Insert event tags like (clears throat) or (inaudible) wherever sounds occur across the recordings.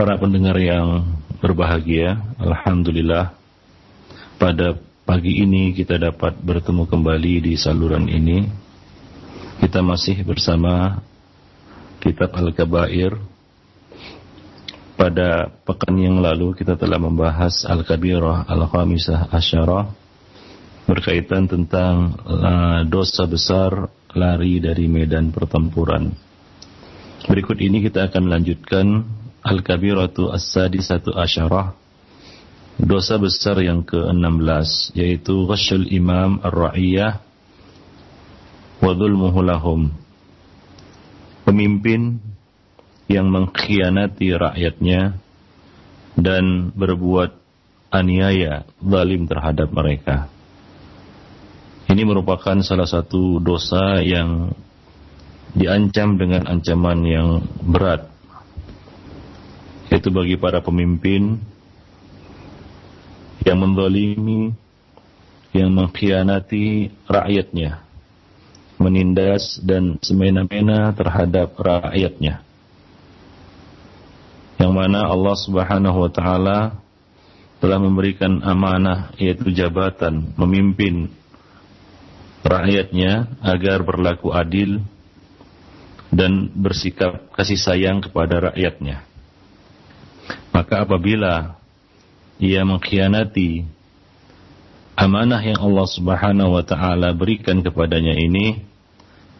Para pendengar yang berbahagia, Alhamdulillah pada pagi ini kita dapat bertemu kembali di saluran ini. Kita masih bersama Kitab Al-Kabair. Pada pekan yang lalu kita telah membahas Al-Kabirah Al-Khamisah Asyarah berkaitan tentang uh, dosa besar lari dari medan pertempuran. Berikut ini kita akan lanjutkan Al-Kabiratu As-Sadisatu Asyarah. Dosa besar yang ke-16 Yaitu Ghasyul Imam Ar-Ra'iyah Wadhulmuhu lahum. Pemimpin yang mengkhianati rakyatnya Dan berbuat aniaya zalim terhadap mereka. Ini merupakan salah satu dosa yang diancam dengan ancaman yang berat. Itu bagi para pemimpin yang mendolimi, yang mengkhianati rakyatnya, menindas dan semena-mena terhadap rakyatnya. Yang mana Allah Subhanahu wa taala telah memberikan amanah yaitu jabatan memimpin rakyatnya agar berlaku adil dan bersikap kasih sayang kepada rakyatnya. Maka apabila ia mengkhianati amanah yang Allah Subhanahu wa taala berikan kepadanya ini,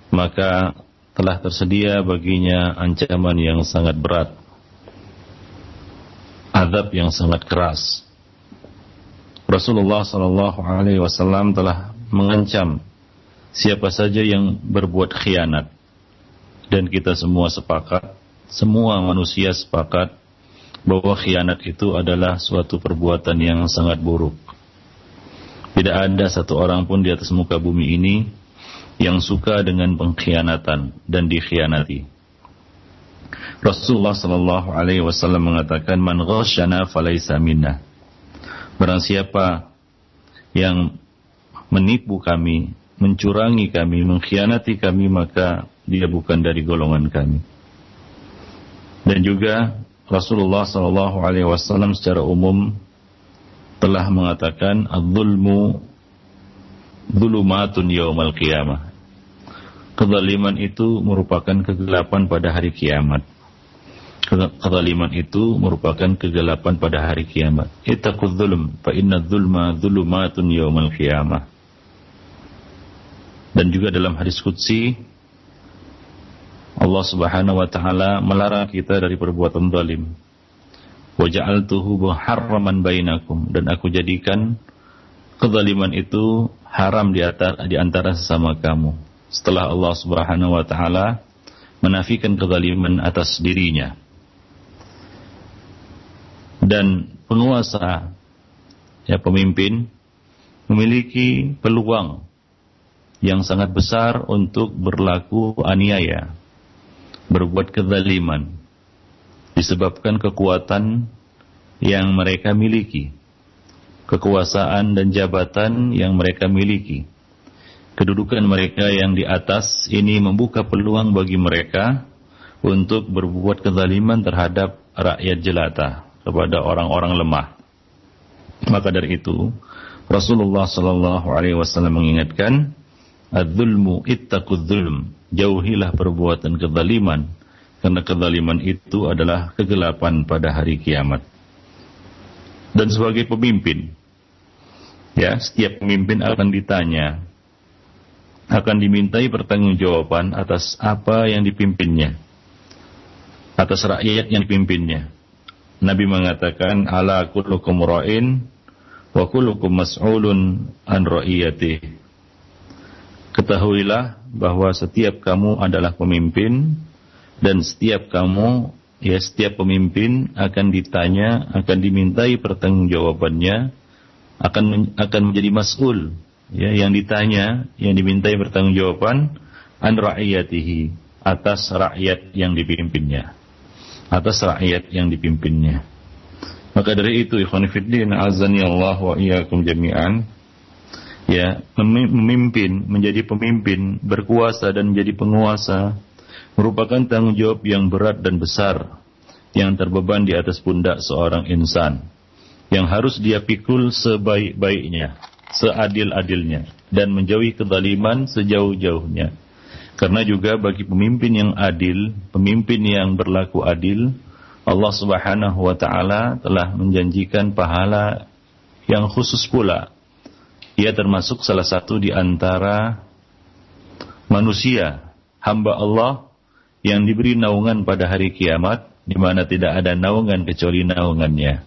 maka telah tersedia baginya ancaman yang sangat berat. Azab yang sangat keras. Rasulullah sallallahu alaihi wasallam telah mengancam siapa saja yang berbuat khianat dan kita semua sepakat semua manusia sepakat bahwa khianat itu adalah suatu perbuatan yang sangat buruk. Tidak ada satu orang pun di atas muka bumi ini yang suka dengan pengkhianatan dan dikhianati. Rasulullah Shallallahu Alaihi Wasallam mengatakan man ghasyana falaysa minna. Barang siapa yang menipu kami mencurangi kami, mengkhianati kami, maka dia bukan dari golongan kami. Dan juga Rasulullah Shallallahu Alaihi Wasallam secara umum telah mengatakan adzulmu zulumatun yaumal qiyamah. Kezaliman itu merupakan kegelapan pada hari kiamat. Kezaliman itu merupakan kegelapan pada hari kiamat. Ittaqul zulm fa inna dzulma dzulumatun yaumal qiyamah dan juga dalam hadis qudsi Allah Subhanahu wa taala melarang kita dari perbuatan zalim. Wa ja'altuhu muharraman bainakum dan aku jadikan kezaliman itu haram di antara, di antara sesama kamu. Setelah Allah Subhanahu wa taala menafikan kezaliman atas dirinya. Dan penguasa ya pemimpin memiliki peluang yang sangat besar untuk berlaku aniaya, berbuat kezaliman, disebabkan kekuatan yang mereka miliki, kekuasaan dan jabatan yang mereka miliki. Kedudukan mereka yang di atas ini membuka peluang bagi mereka untuk berbuat kezaliman terhadap rakyat jelata kepada orang-orang lemah. Maka dari itu, Rasulullah Shallallahu Alaihi Wasallam mengingatkan Adzulmu ittaqud zulm. Jauhilah perbuatan kezaliman karena kezaliman itu adalah kegelapan pada hari kiamat. Dan sebagai pemimpin, ya, setiap pemimpin akan ditanya, akan dimintai pertanggungjawaban atas apa yang dipimpinnya, atas rakyat yang dipimpinnya. Nabi mengatakan, "Ala kullukum ra'in wa kullukum mas'ulun an ra'iyatihi." Ketahuilah bahwa setiap kamu adalah pemimpin dan setiap kamu ya setiap pemimpin akan ditanya, akan dimintai pertanggungjawabannya, akan akan menjadi mas'ul, ya yang ditanya, yang dimintai pertanggungjawaban an ra'iyatihi atas rakyat yang dipimpinnya. Atas rakyat yang dipimpinnya. Maka dari itu ikhwan fillah azani Allah wa iyyakum jami'an ya memimpin menjadi pemimpin berkuasa dan menjadi penguasa merupakan tanggung jawab yang berat dan besar yang terbeban di atas pundak seorang insan yang harus dia pikul sebaik-baiknya, seadil-adilnya dan menjauhi kezaliman sejauh-jauhnya. Karena juga bagi pemimpin yang adil, pemimpin yang berlaku adil, Allah Subhanahu wa taala telah menjanjikan pahala yang khusus pula. Ia termasuk salah satu di antara manusia, hamba Allah yang diberi naungan pada hari kiamat di mana tidak ada naungan kecuali naungannya.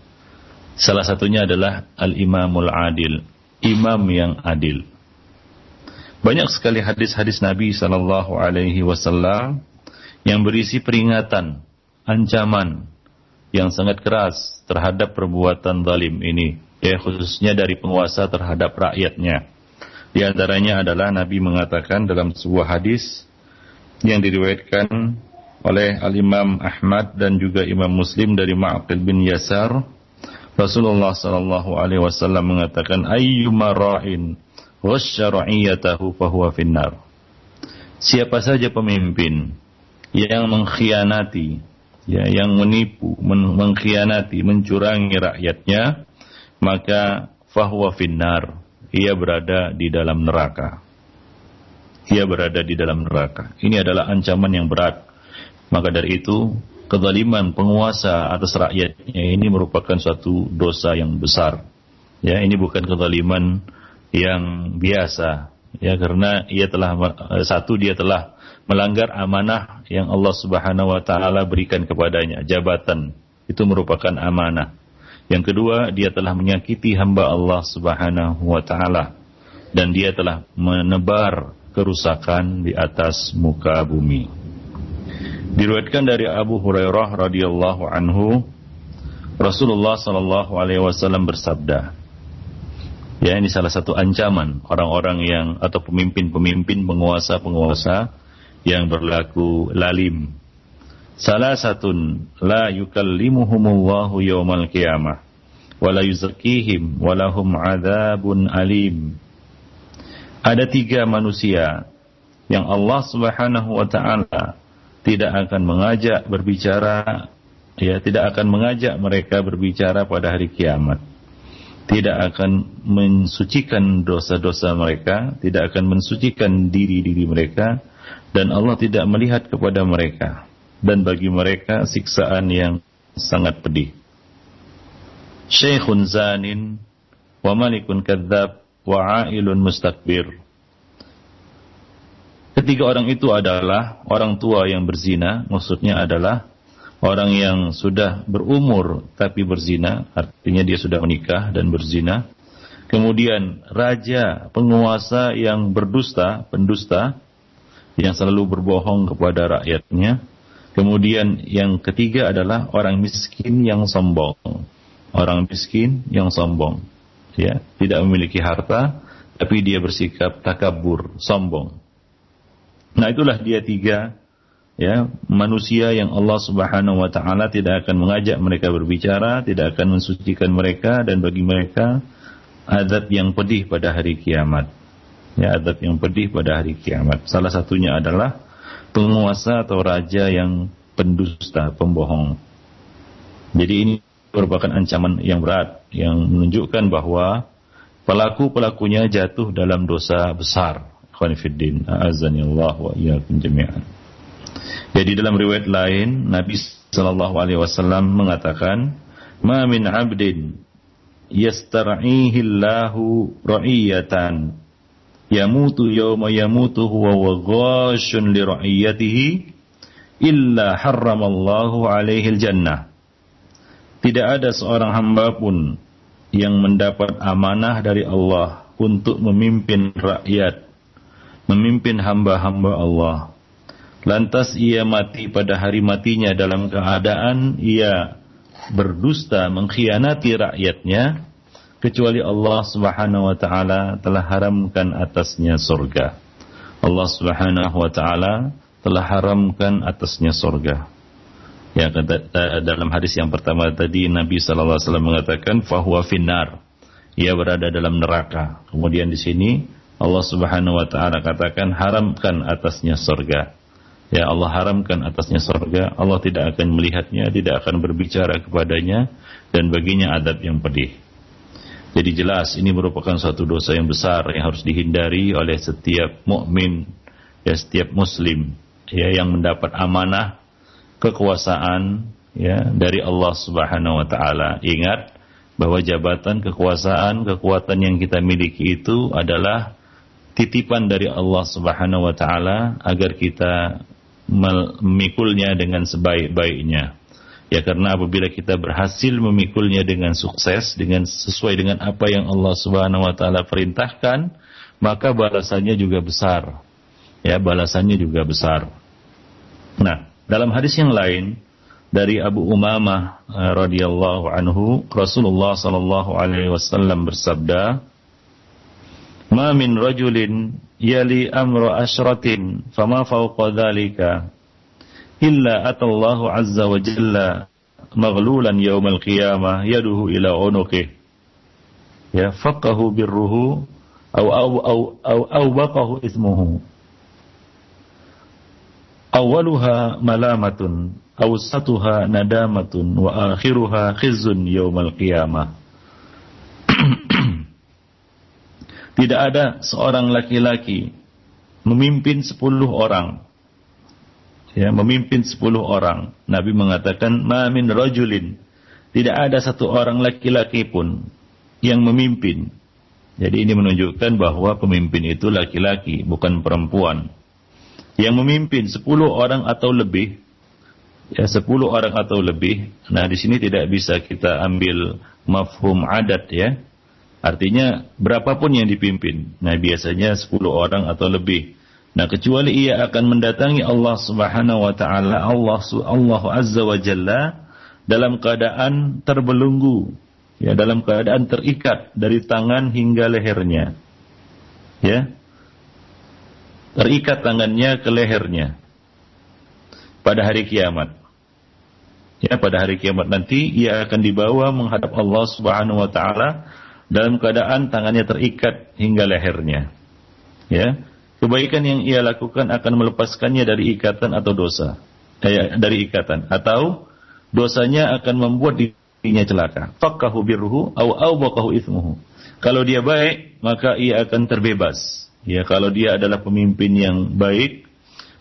Salah satunya adalah al-imamul adil, imam yang adil. Banyak sekali hadis-hadis Nabi sallallahu alaihi wasallam yang berisi peringatan, ancaman yang sangat keras terhadap perbuatan zalim ini, ya khususnya dari penguasa terhadap rakyatnya. Di antaranya adalah Nabi mengatakan dalam sebuah hadis yang diriwayatkan oleh Al-Imam Ahmad dan juga Imam Muslim dari Ma'qil bin Yasar Rasulullah sallallahu alaihi wasallam mengatakan ayyuma ra'in ghasya ra'iyatahu fahuwa finnar Siapa saja pemimpin yang mengkhianati ya yang menipu, men mengkhianati, mencurangi rakyatnya, maka fahuwa finnar, ia berada di dalam neraka. Ia berada di dalam neraka. Ini adalah ancaman yang berat. Maka dari itu, kezaliman penguasa atas rakyatnya ini merupakan suatu dosa yang besar. Ya, ini bukan kezaliman yang biasa. Ya, karena ia telah satu dia telah melanggar amanah yang Allah Subhanahu wa taala berikan kepadanya, jabatan. Itu merupakan amanah. Yang kedua, dia telah menyakiti hamba Allah Subhanahu wa taala dan dia telah menebar kerusakan di atas muka bumi. Diriwayatkan dari Abu Hurairah radhiyallahu anhu, Rasulullah sallallahu alaihi wasallam bersabda, Ya, ini salah satu ancaman orang-orang yang atau pemimpin-pemimpin penguasa-penguasa yang berlaku lalim. Salah satun la yukallimuhumullahu yawmal qiyamah wa la yuzakkihim wa lahum adzabun alim. Ada tiga manusia yang Allah Subhanahu wa taala tidak akan mengajak berbicara ya tidak akan mengajak mereka berbicara pada hari kiamat. Tidak akan mensucikan dosa-dosa mereka, tidak akan mensucikan diri-diri mereka, dan Allah tidak melihat kepada mereka dan bagi mereka siksaan yang sangat pedih. Syekhun zanin wa malikun kadzab wa ailun mustakbir. Ketiga orang itu adalah orang tua yang berzina, maksudnya adalah orang yang sudah berumur tapi berzina, artinya dia sudah menikah dan berzina. Kemudian raja, penguasa yang berdusta, pendusta, yang selalu berbohong kepada rakyatnya. Kemudian yang ketiga adalah orang miskin yang sombong. Orang miskin yang sombong. Ya, tidak memiliki harta tapi dia bersikap takabur, sombong. Nah, itulah dia tiga ya, manusia yang Allah Subhanahu wa taala tidak akan mengajak mereka berbicara, tidak akan mensucikan mereka dan bagi mereka azab yang pedih pada hari kiamat ya adab yang pedih pada hari kiamat. Salah satunya adalah penguasa atau raja yang pendusta, pembohong. Jadi ini merupakan ancaman yang berat yang menunjukkan bahwa pelaku-pelakunya jatuh dalam dosa besar. Khonifuddin, Allah wa jami'an. Jadi dalam riwayat lain Nabi sallallahu alaihi wasallam mengatakan, "Ma min 'abdin yastar'ihi Allahu ra'iyatan yamutu yawma yamutu huwa wa ghashun li ra'iyatihi illa harramallahu alaihi jannah. Tidak ada seorang hamba pun yang mendapat amanah dari Allah untuk memimpin rakyat, memimpin hamba-hamba Allah. lantas ia mati pada hari matinya dalam keadaan ia berdusta mengkhianati rakyatnya kecuali Allah Subhanahu wa taala telah haramkan atasnya surga. Allah Subhanahu wa taala telah haramkan atasnya surga. Ya kata, dalam hadis yang pertama tadi Nabi sallallahu alaihi wasallam mengatakan fahuwa finnar. Ia berada dalam neraka. Kemudian di sini Allah Subhanahu wa taala katakan haramkan atasnya surga. Ya Allah haramkan atasnya surga, Allah tidak akan melihatnya, tidak akan berbicara kepadanya dan baginya adab yang pedih. Jadi jelas ini merupakan suatu dosa yang besar yang harus dihindari oleh setiap mukmin, ya setiap muslim ya yang mendapat amanah kekuasaan ya dari Allah Subhanahu wa taala. Ingat bahwa jabatan kekuasaan, kekuatan yang kita miliki itu adalah titipan dari Allah Subhanahu wa taala agar kita memikulnya dengan sebaik-baiknya. Ya karena apabila kita berhasil memikulnya dengan sukses, dengan sesuai dengan apa yang Allah Subhanahu wa taala perintahkan, maka balasannya juga besar. Ya, balasannya juga besar. Nah, dalam hadis yang lain dari Abu Umamah eh, radhiyallahu anhu, Rasulullah sallallahu alaihi wasallam bersabda, "Ma min rajulin yali amru asyratin fama fawqa dhalika illa atallahu azza wa jalla maghlulan yawmal qiyamah yaduhu ila unuqih. Ya faqahu birruhu aw aw aw aw aw baqahu ismuhu. Awaluha malamatun awsatuha nadamatun wa akhiruha khizzun yawmal qiyamah. (clears throat) Tidak ada seorang laki-laki memimpin sepuluh orang. Ya, memimpin sepuluh orang. Nabi mengatakan, Ma min rajulin. Tidak ada satu orang laki-laki pun yang memimpin. Jadi ini menunjukkan bahwa pemimpin itu laki-laki, bukan perempuan. Yang memimpin sepuluh orang atau lebih, ya sepuluh orang atau lebih. Nah di sini tidak bisa kita ambil mafhum adat ya, Artinya berapapun yang dipimpin. Nah biasanya 10 orang atau lebih. Nah kecuali ia akan mendatangi Allah Subhanahu wa taala, Allah Allah Azza wa Jalla dalam keadaan terbelenggu, ya dalam keadaan terikat dari tangan hingga lehernya. Ya. Terikat tangannya ke lehernya pada hari kiamat. Ya, pada hari kiamat nanti ia akan dibawa menghadap Allah Subhanahu wa taala dalam keadaan tangannya terikat hingga lehernya. Ya, kebaikan yang ia lakukan akan melepaskannya dari ikatan atau dosa, eh, dari ikatan atau dosanya akan membuat dirinya celaka. Fakahu birruhu au au ismuhu. Kalau dia baik, maka ia akan terbebas. Ya, kalau dia adalah pemimpin yang baik,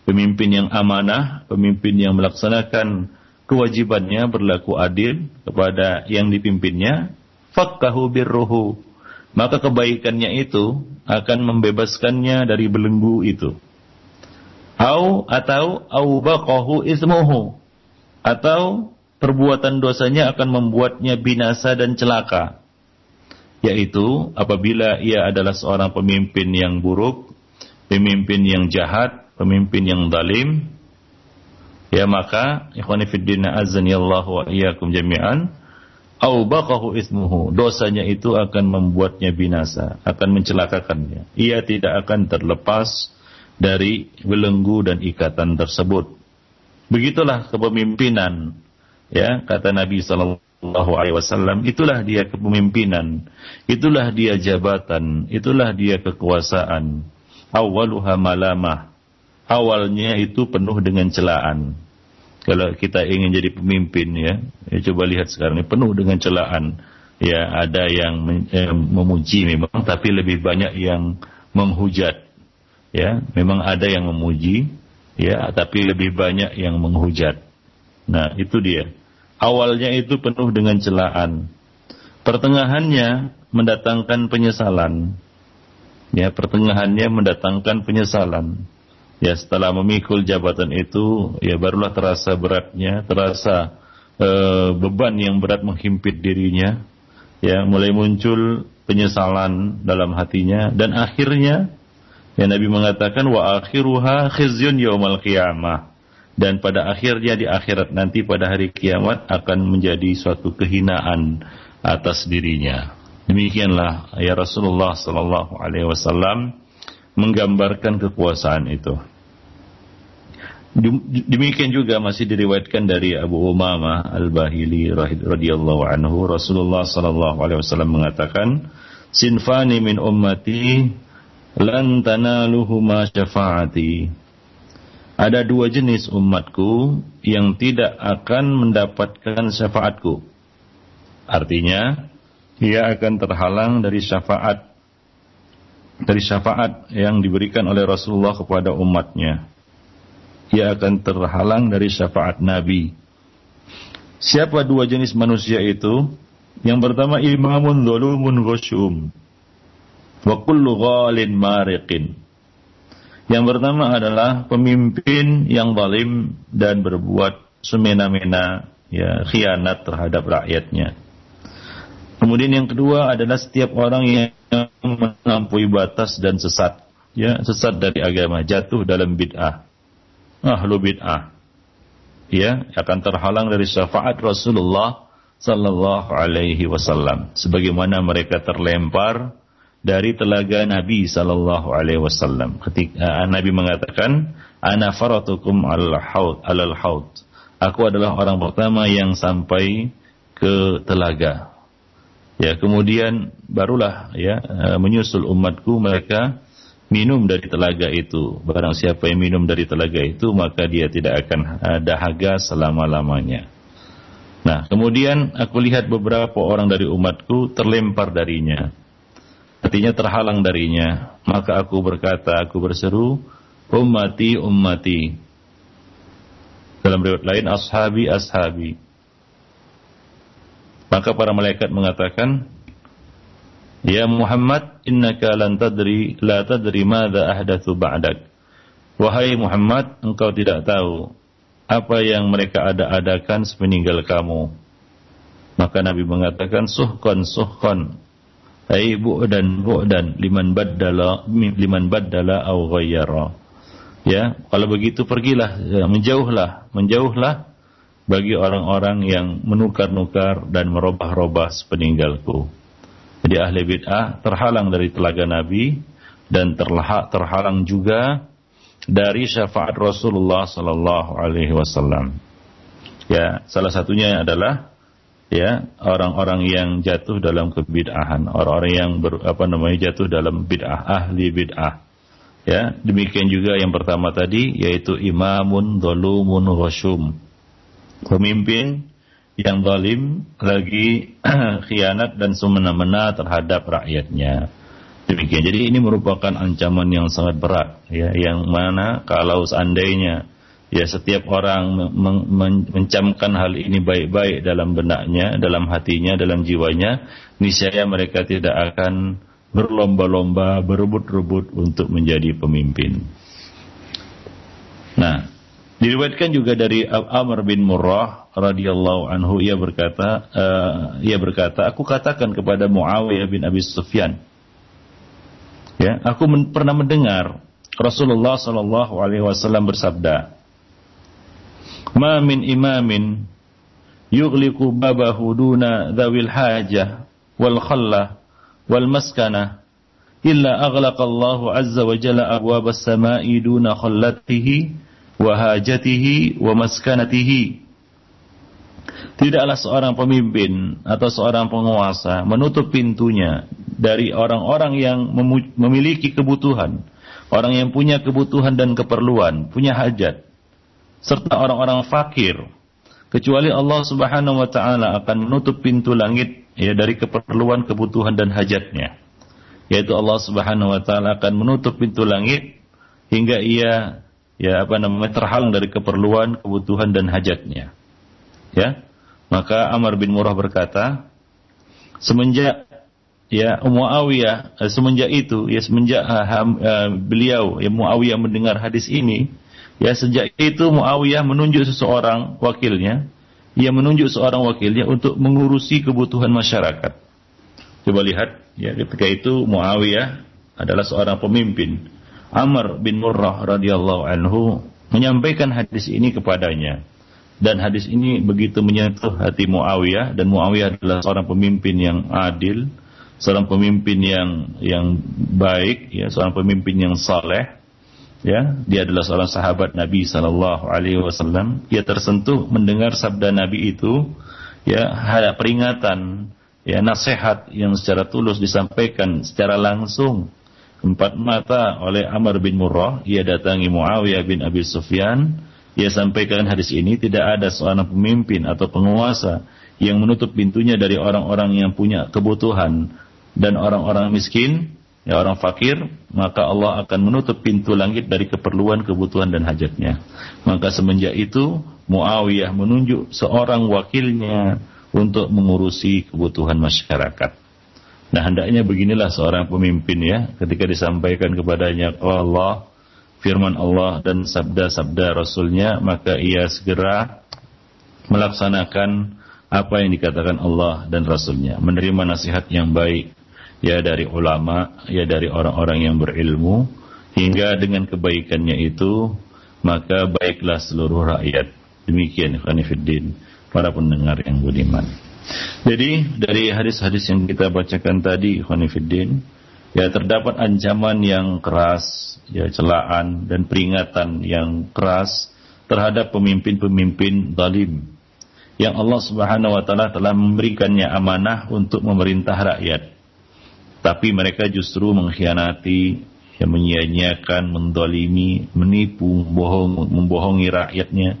pemimpin yang amanah, pemimpin yang melaksanakan kewajibannya berlaku adil kepada yang dipimpinnya, fakkahu birruhu. Maka kebaikannya itu akan membebaskannya dari belenggu itu. Au atau au baqahu ismuhu. Atau perbuatan dosanya akan membuatnya binasa dan celaka. Yaitu apabila ia adalah seorang pemimpin yang buruk, pemimpin yang jahat, pemimpin yang zalim, ya maka ikhwanifiddina azan Allah wa iyyakum jami'an au baqahu ismuhu. Dosanya itu akan membuatnya binasa akan mencelakakannya. Ia tidak akan terlepas dari belenggu dan ikatan tersebut. Begitulah kepemimpinan ya kata Nabi sallallahu alaihi wasallam. Itulah dia kepemimpinan. Itulah dia jabatan. Itulah dia kekuasaan. Awaluha malamah. Awalnya itu penuh dengan celaan kalau kita ingin jadi pemimpin ya, ya coba lihat sekarang ini penuh dengan celaan. Ya, ada yang eh, memuji memang tapi lebih banyak yang menghujat. Ya, memang ada yang memuji ya, tapi lebih banyak yang menghujat. Nah, itu dia. Awalnya itu penuh dengan celaan. Pertengahannya mendatangkan penyesalan. Ya, pertengahannya mendatangkan penyesalan ya setelah memikul jabatan itu ya barulah terasa beratnya terasa e, beban yang berat menghimpit dirinya ya mulai muncul penyesalan dalam hatinya dan akhirnya Ya Nabi mengatakan wa akhiruha khizyun yaumal qiyamah. Dan pada akhirnya di akhirat nanti pada hari kiamat akan menjadi suatu kehinaan atas dirinya. Demikianlah ya Rasulullah sallallahu alaihi wasallam menggambarkan kekuasaan itu. Demikian juga masih diriwayatkan dari Abu Umamah Al-Bahili radhiyallahu anhu. Rasulullah sallallahu alaihi wasallam mengatakan sinfani min ummati lan tanaluhuma syafaati. Ada dua jenis umatku yang tidak akan mendapatkan syafaatku. Artinya ia akan terhalang dari syafaat dari syafaat yang diberikan oleh Rasulullah kepada umatnya ia akan terhalang dari syafaat Nabi. Siapa dua jenis manusia itu? Yang pertama imamun zalumun ghasyum. Wa kullu ghalin. Yang pertama adalah pemimpin yang zalim dan berbuat semena-mena ya khianat terhadap rakyatnya. Kemudian yang kedua adalah setiap orang yang mengampui batas dan sesat, ya, sesat dari agama, jatuh dalam bid'ah. Ahlu bid'ah. Ya akan terhalang dari syafaat Rasulullah sallallahu alaihi wasallam. Sebagaimana mereka terlempar dari telaga Nabi sallallahu alaihi wasallam. Ketika uh, Nabi mengatakan ana faratukum alal haud alal haud. Aku adalah orang pertama yang sampai ke telaga ya kemudian barulah ya uh, menyusul umatku mereka minum dari telaga itu. Barang siapa yang minum dari telaga itu, maka dia tidak akan dahaga selama-lamanya. Nah, kemudian aku lihat beberapa orang dari umatku terlempar darinya. Artinya terhalang darinya. Maka aku berkata, aku berseru, ummati, ummati. Dalam riwayat lain, ashabi, ashabi. Maka para malaikat mengatakan, Ya Muhammad, innaka lan tadri la tadri madza ahdatsu ba'dak. Wahai Muhammad, engkau tidak tahu apa yang mereka ada-adakan sepeninggal kamu. Maka Nabi mengatakan suhkon suhkon ai bu'dan bu'dan liman baddala liman baddala au ghayyara. Ya, kalau begitu pergilah, ya, menjauhlah, menjauhlah bagi orang-orang yang menukar-nukar dan merubah-rubah sepeninggalku. Jadi ahli bid'ah terhalang dari telaga Nabi dan terlahak terhalang juga dari syafaat Rasulullah sallallahu alaihi wasallam. Ya, salah satunya adalah ya orang-orang yang jatuh dalam kebid'ahan, orang-orang yang ber, apa namanya jatuh dalam bid'ah, ahli bid'ah. Ya, demikian juga yang pertama tadi yaitu imamun dhulumun ghasyum. Pemimpin yang zalim lagi (clears throat) khianat dan semena-mena terhadap rakyatnya. Demikian. Jadi ini merupakan ancaman yang sangat berat ya yang mana kalau seandainya ya setiap orang men men mencamkan hal ini baik-baik dalam benaknya, dalam hatinya, dalam jiwanya, niscaya mereka tidak akan berlomba-lomba, berebut-rebut untuk menjadi pemimpin. Nah, diriwayatkan juga dari Amr bin Murrah radhiyallahu anhu ia berkata uh, ia berkata aku katakan kepada Muawiyah bin Abi Sufyan ya aku men pernah mendengar Rasulullah sallallahu alaihi wasallam bersabda ma min imamin yughliqu babahu duna dhawil hajah wal khalla wal maskana illa aghlaqa Allah azza wa jalla abwab as-sama'i duna khallatihi wa hajatihi wa maskanatihi Tidaklah seorang pemimpin atau seorang penguasa menutup pintunya dari orang-orang yang memiliki kebutuhan, orang yang punya kebutuhan dan keperluan, punya hajat, serta orang-orang fakir. Kecuali Allah Subhanahu wa taala akan menutup pintu langit ya dari keperluan, kebutuhan dan hajatnya. Yaitu Allah Subhanahu wa taala akan menutup pintu langit hingga ia ya apa namanya terhalang dari keperluan, kebutuhan dan hajatnya. Ya. Maka Amr bin Murrah berkata, semenjak ya Muawiyah eh, semenjak itu ya semenjak uh, beliau ya Muawiyah mendengar hadis ini ya sejak itu Muawiyah menunjuk seseorang wakilnya ia menunjuk seorang wakilnya untuk mengurusi kebutuhan masyarakat coba lihat ya ketika itu Muawiyah adalah seorang pemimpin Amr bin Murrah radhiyallahu anhu menyampaikan hadis ini kepadanya. Dan hadis ini begitu menyentuh hati Muawiyah dan Muawiyah adalah seorang pemimpin yang adil, seorang pemimpin yang yang baik, ya, seorang pemimpin yang saleh. Ya, dia adalah seorang sahabat Nabi sallallahu alaihi wasallam. Dia tersentuh mendengar sabda Nabi itu, ya, ada peringatan, ya, nasihat yang secara tulus disampaikan secara langsung empat mata oleh Amr bin Murrah. Ia datangi Muawiyah bin Abi Sufyan ia sampaikan hadis ini tidak ada seorang pemimpin atau penguasa yang menutup pintunya dari orang-orang yang punya kebutuhan dan orang-orang miskin, ya orang fakir, maka Allah akan menutup pintu langit dari keperluan, kebutuhan dan hajatnya. Maka semenjak itu Muawiyah menunjuk seorang wakilnya untuk mengurusi kebutuhan masyarakat. Nah hendaknya beginilah seorang pemimpin ya ketika disampaikan kepadanya oh Allah firman Allah dan sabda-sabda Rasulnya maka ia segera melaksanakan apa yang dikatakan Allah dan Rasulnya menerima nasihat yang baik ya dari ulama ya dari orang-orang yang berilmu. Hingga dengan kebaikannya itu maka baiklah seluruh rakyat. Demikian Khanifuddin para pendengar yang budiman jadi dari hadis-hadis yang kita bacakan tadi Khanifuddin ya terdapat ancaman yang keras, ya celaan dan peringatan yang keras terhadap pemimpin-pemimpin zalim yang Allah Subhanahu wa taala telah memberikannya amanah untuk memerintah rakyat. Tapi mereka justru mengkhianati, yang menyia-nyiakan, mendolimi, menipu, membohong, membohongi rakyatnya.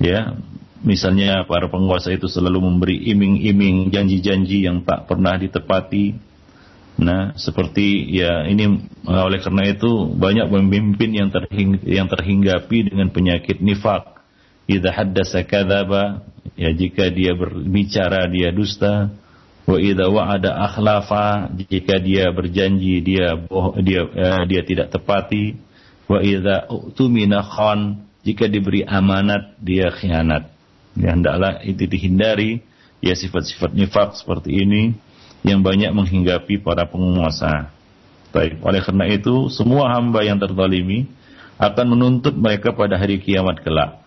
Ya, misalnya para penguasa itu selalu memberi iming-iming janji-janji yang tak pernah ditepati Nah, seperti ya ini oleh karena itu banyak pemimpin yang terhing, yang terhinggapi dengan penyakit nifak. Idza haddasa kadzaba, ya jika dia berbicara dia dusta. Wa idza wa'ada akhlafa, jika dia berjanji dia boh, dia eh, dia tidak tepati. Wa idza utumina khan, jika diberi amanat dia khianat. Ya hendaklah itu dihindari ya sifat-sifat nifak seperti ini yang banyak menghinggapi para penguasa. Baik, oleh karena itu semua hamba yang terzalimi akan menuntut mereka pada hari kiamat kelak.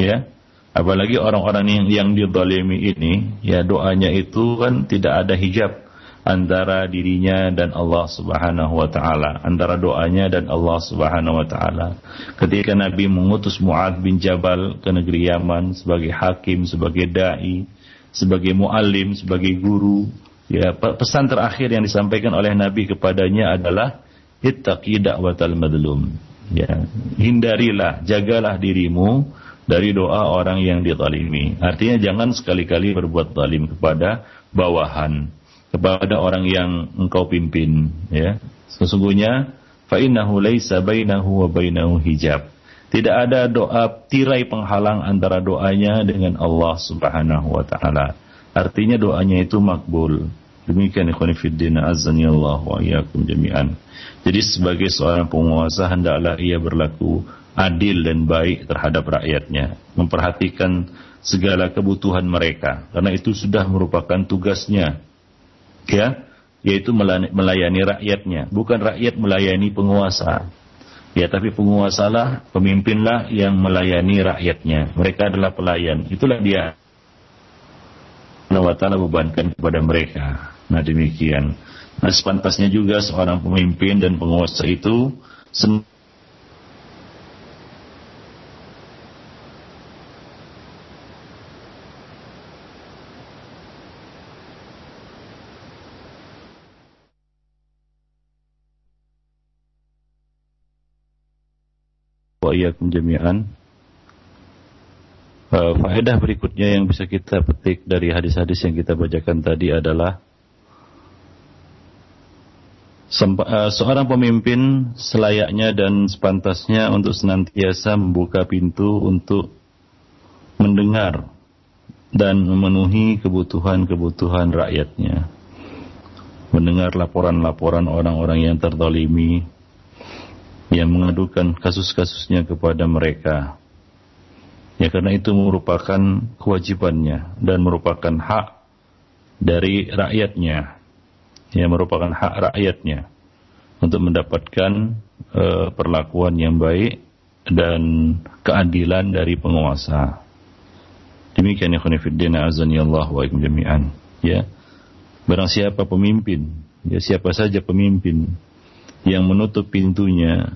Ya. Apalagi orang-orang yang yang dizalimi ini, ya doanya itu kan tidak ada hijab antara dirinya dan Allah Subhanahu wa taala, antara doanya dan Allah Subhanahu wa taala. Ketika Nabi mengutus Muad bin Jabal ke negeri Yaman sebagai hakim, sebagai dai, sebagai muallim, sebagai guru, Ya, pesan terakhir yang disampaikan oleh Nabi kepadanya adalah ittaqi da'watal madlum. Ya, hindarilah, jagalah dirimu dari doa orang yang dizalimi. Artinya jangan sekali-kali berbuat zalim kepada bawahan, kepada orang yang engkau pimpin, ya. Sesungguhnya fa innahu laisa bainahu wa bainahu hijab. Tidak ada doa tirai penghalang antara doanya dengan Allah Subhanahu wa taala. Artinya doanya itu makbul. Demikian ikhwan fillah azani Allah wa iyyakum jami'an. Jadi sebagai seorang penguasa hendaklah ia berlaku adil dan baik terhadap rakyatnya, memperhatikan segala kebutuhan mereka karena itu sudah merupakan tugasnya. Ya, yaitu melayani rakyatnya, bukan rakyat melayani penguasa. Ya, tapi penguasalah, pemimpinlah yang melayani rakyatnya. Mereka adalah pelayan. Itulah dia Allah Ta'ala bebankan kepada mereka. Nah demikian. Nah sepantasnya juga seorang pemimpin dan penguasa itu wa iyyakum jami'an Uh, faedah berikutnya yang bisa kita petik dari hadis-hadis yang kita bacakan tadi adalah uh, seorang pemimpin selayaknya dan sepantasnya untuk senantiasa membuka pintu untuk mendengar dan memenuhi kebutuhan-kebutuhan rakyatnya. Mendengar laporan-laporan orang-orang yang terdolimi yang mengadukan kasus-kasusnya kepada mereka Ya karena itu merupakan kewajibannya dan merupakan hak dari rakyatnya. Ya merupakan hak rakyatnya untuk mendapatkan uh, perlakuan yang baik dan keadilan dari penguasa. Demikian ya khonifuddin azani Allah wa jami'an. Ya. Barang siapa pemimpin, ya siapa saja pemimpin yang menutup pintunya,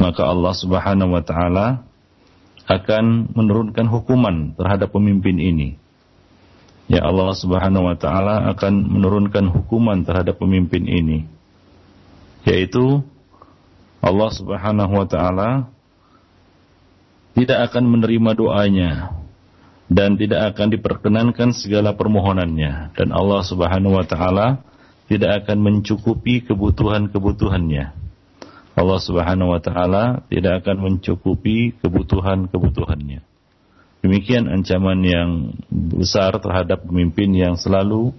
maka Allah Subhanahu wa taala akan menurunkan hukuman terhadap pemimpin ini. Ya Allah Subhanahu wa taala akan menurunkan hukuman terhadap pemimpin ini. Yaitu Allah Subhanahu wa taala tidak akan menerima doanya dan tidak akan diperkenankan segala permohonannya dan Allah Subhanahu wa taala tidak akan mencukupi kebutuhan-kebutuhannya. Allah Subhanahu wa taala tidak akan mencukupi kebutuhan-kebutuhannya. Demikian ancaman yang besar terhadap pemimpin yang selalu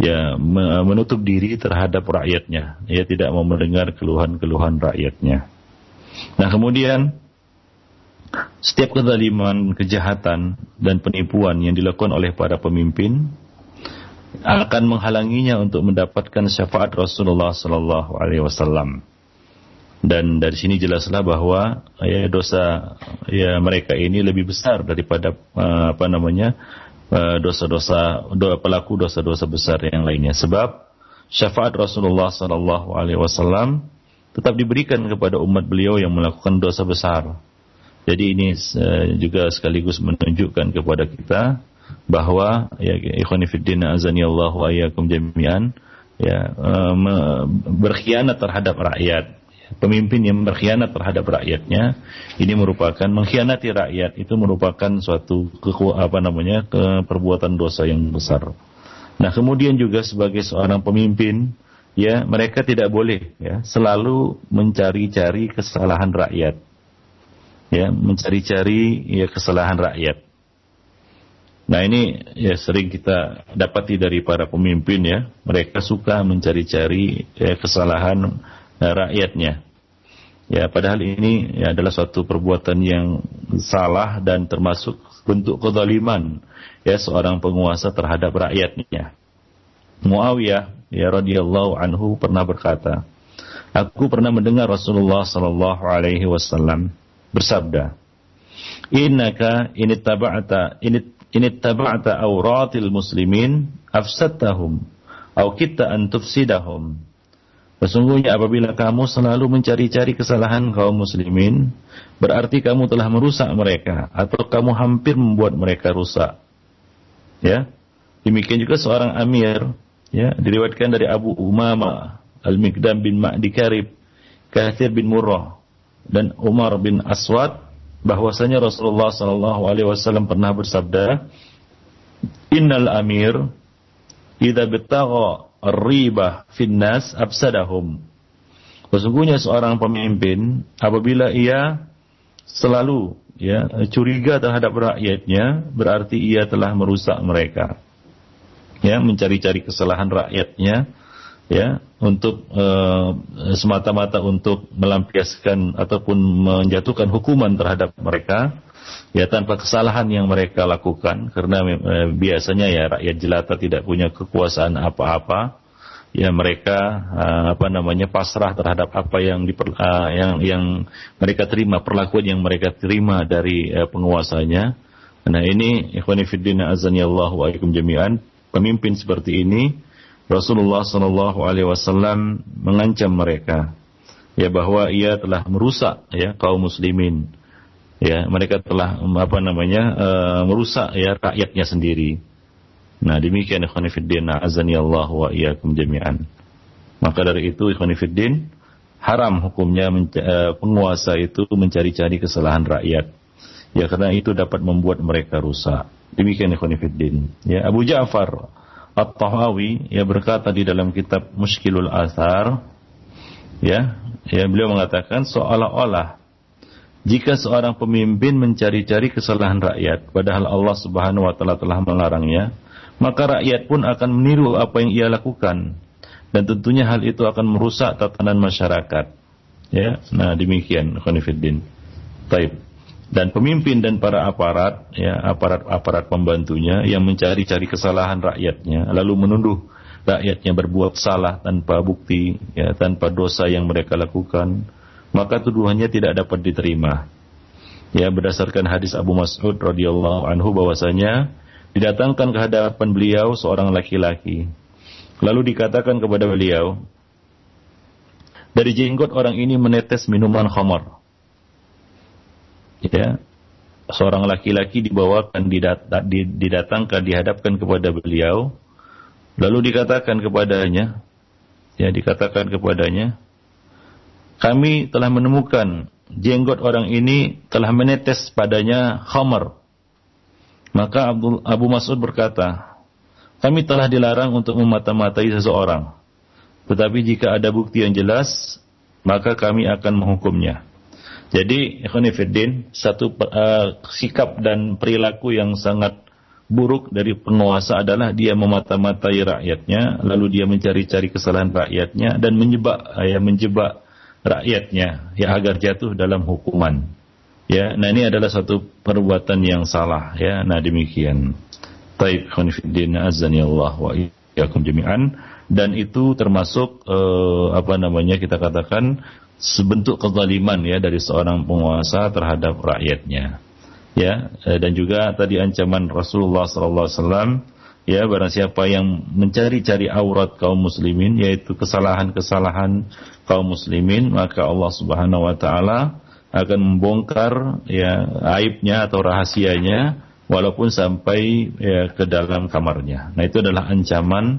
ya menutup diri terhadap rakyatnya. Ia tidak mau mendengar keluhan-keluhan rakyatnya. Nah, kemudian setiap kezaliman, kejahatan dan penipuan yang dilakukan oleh para pemimpin akan menghalanginya untuk mendapatkan syafaat Rasulullah sallallahu alaihi wasallam. Dan dari sini jelaslah bahwa ya dosa ya mereka ini lebih besar daripada uh, apa namanya uh, dosa-dosa do, pelaku dosa-dosa besar yang lainnya. Sebab syafaat Rasulullah sallallahu alaihi wasallam tetap diberikan kepada umat beliau yang melakukan dosa besar. Jadi ini uh, juga sekaligus menunjukkan kepada kita bahwa ya ikhwan fillah azani Allah wa iyyakum jami'an ya uh, berkhianat terhadap rakyat pemimpin yang berkhianat terhadap rakyatnya ini merupakan mengkhianati rakyat itu merupakan suatu keku, apa namanya ke, perbuatan dosa yang besar. Nah, kemudian juga sebagai seorang pemimpin ya mereka tidak boleh ya selalu mencari-cari kesalahan rakyat. Ya, mencari-cari ya kesalahan rakyat. Nah ini ya sering kita dapati dari para pemimpin ya, mereka suka mencari-cari ya, kesalahan Eh, rakyatnya. Ya, padahal ini ya, adalah suatu perbuatan yang salah dan termasuk bentuk kezaliman ya seorang penguasa terhadap rakyatnya. Muawiyah ya radhiyallahu anhu pernah berkata, aku pernah mendengar Rasulullah sallallahu alaihi wasallam bersabda, "Innaka in ittaba'ta in ittaba'ta awratil muslimin afsadtahum aw kitta an tufsidahum." Sesungguhnya apabila kamu selalu mencari-cari kesalahan kaum muslimin, berarti kamu telah merusak mereka atau kamu hampir membuat mereka rusak. Ya. Demikian juga seorang amir, ya, diriwayatkan dari Abu Umama Al-Mikdam bin Ma'di Karib, Kathir bin Murrah dan Umar bin Aswad bahwasanya Rasulullah sallallahu alaihi wasallam pernah bersabda, "Innal amir idza bitagha ribah finnas absadahum. Sesungguhnya seorang pemimpin apabila ia selalu ya curiga terhadap rakyatnya berarti ia telah merusak mereka. Ya, mencari-cari kesalahan rakyatnya ya untuk uh, semata-mata untuk melampiaskan ataupun menjatuhkan hukuman terhadap mereka ya tanpa kesalahan yang mereka lakukan. Karena e, biasanya ya rakyat jelata tidak punya kekuasaan apa-apa. Ya mereka e, apa namanya pasrah terhadap apa yang diper, e, yang yang mereka terima perlakuan yang mereka terima dari e, penguasanya. Nah ini ikhwani fillah azani Allah wa jami'an pemimpin seperti ini Rasulullah Shallallahu alaihi wasallam mengancam mereka ya bahwa ia telah merusak ya kaum muslimin ya mereka telah apa namanya uh, merusak ya rakyatnya sendiri. Nah demikian ikhwanifiddin azani Allah wa iyyakum jami'an. Maka dari itu ikhwanifiddin haram hukumnya uh, penguasa itu mencari-cari kesalahan rakyat. Ya karena itu dapat membuat mereka rusak. Demikian ikhwanifiddin. Ya Abu Ja'far At-Tahawi ya berkata di dalam kitab Muskilul Athar ya ya beliau mengatakan seolah-olah jika seorang pemimpin mencari-cari kesalahan rakyat, padahal Allah Subhanahu wa taala telah melarangnya, maka rakyat pun akan meniru apa yang ia lakukan. Dan tentunya hal itu akan merusak tatanan masyarakat. Ya, nah demikian khonifuddin. Taib. Dan pemimpin dan para aparat, ya, aparat-aparat pembantunya yang mencari-cari kesalahan rakyatnya, lalu menuduh rakyatnya berbuat salah tanpa bukti, ya, tanpa dosa yang mereka lakukan, maka tuduhannya tidak dapat diterima. Ya berdasarkan hadis Abu Mas'ud radhiyallahu anhu bahwasanya didatangkan ke hadapan beliau seorang laki-laki. Lalu dikatakan kepada beliau, dari jenggot orang ini menetes minuman khamar. Ya, seorang laki-laki dibawakan didatangkan dihadapkan kepada beliau lalu dikatakan kepadanya ya dikatakan kepadanya kami telah menemukan jenggot orang ini telah menetes padanya khamar. Maka Abdul, Abu Mas'ud berkata kami telah dilarang untuk memata-matai seseorang. Tetapi jika ada bukti yang jelas maka kami akan menghukumnya jadi, ikhwanifiddin, satu uh, sikap dan perilaku yang sangat buruk dari penguasa adalah dia memata-matai rakyatnya, lalu dia mencari-cari kesalahan rakyatnya dan menjebak ya menjebak rakyatnya ya agar jatuh dalam hukuman. Ya, nah ini adalah satu perbuatan yang salah ya. Nah demikian. Taib khonifuddin azan ya Allah wa iyyakum jami'an dan itu termasuk uh, apa namanya kita katakan sebentuk kezaliman ya dari seorang penguasa terhadap rakyatnya. Ya, eh, dan juga tadi ancaman Rasulullah sallallahu alaihi wasallam ya barang siapa yang mencari-cari aurat kaum muslimin yaitu kesalahan-kesalahan kaum muslimin maka Allah Subhanahu wa taala akan membongkar ya aibnya atau rahasianya walaupun sampai ya, ke dalam kamarnya. Nah, itu adalah ancaman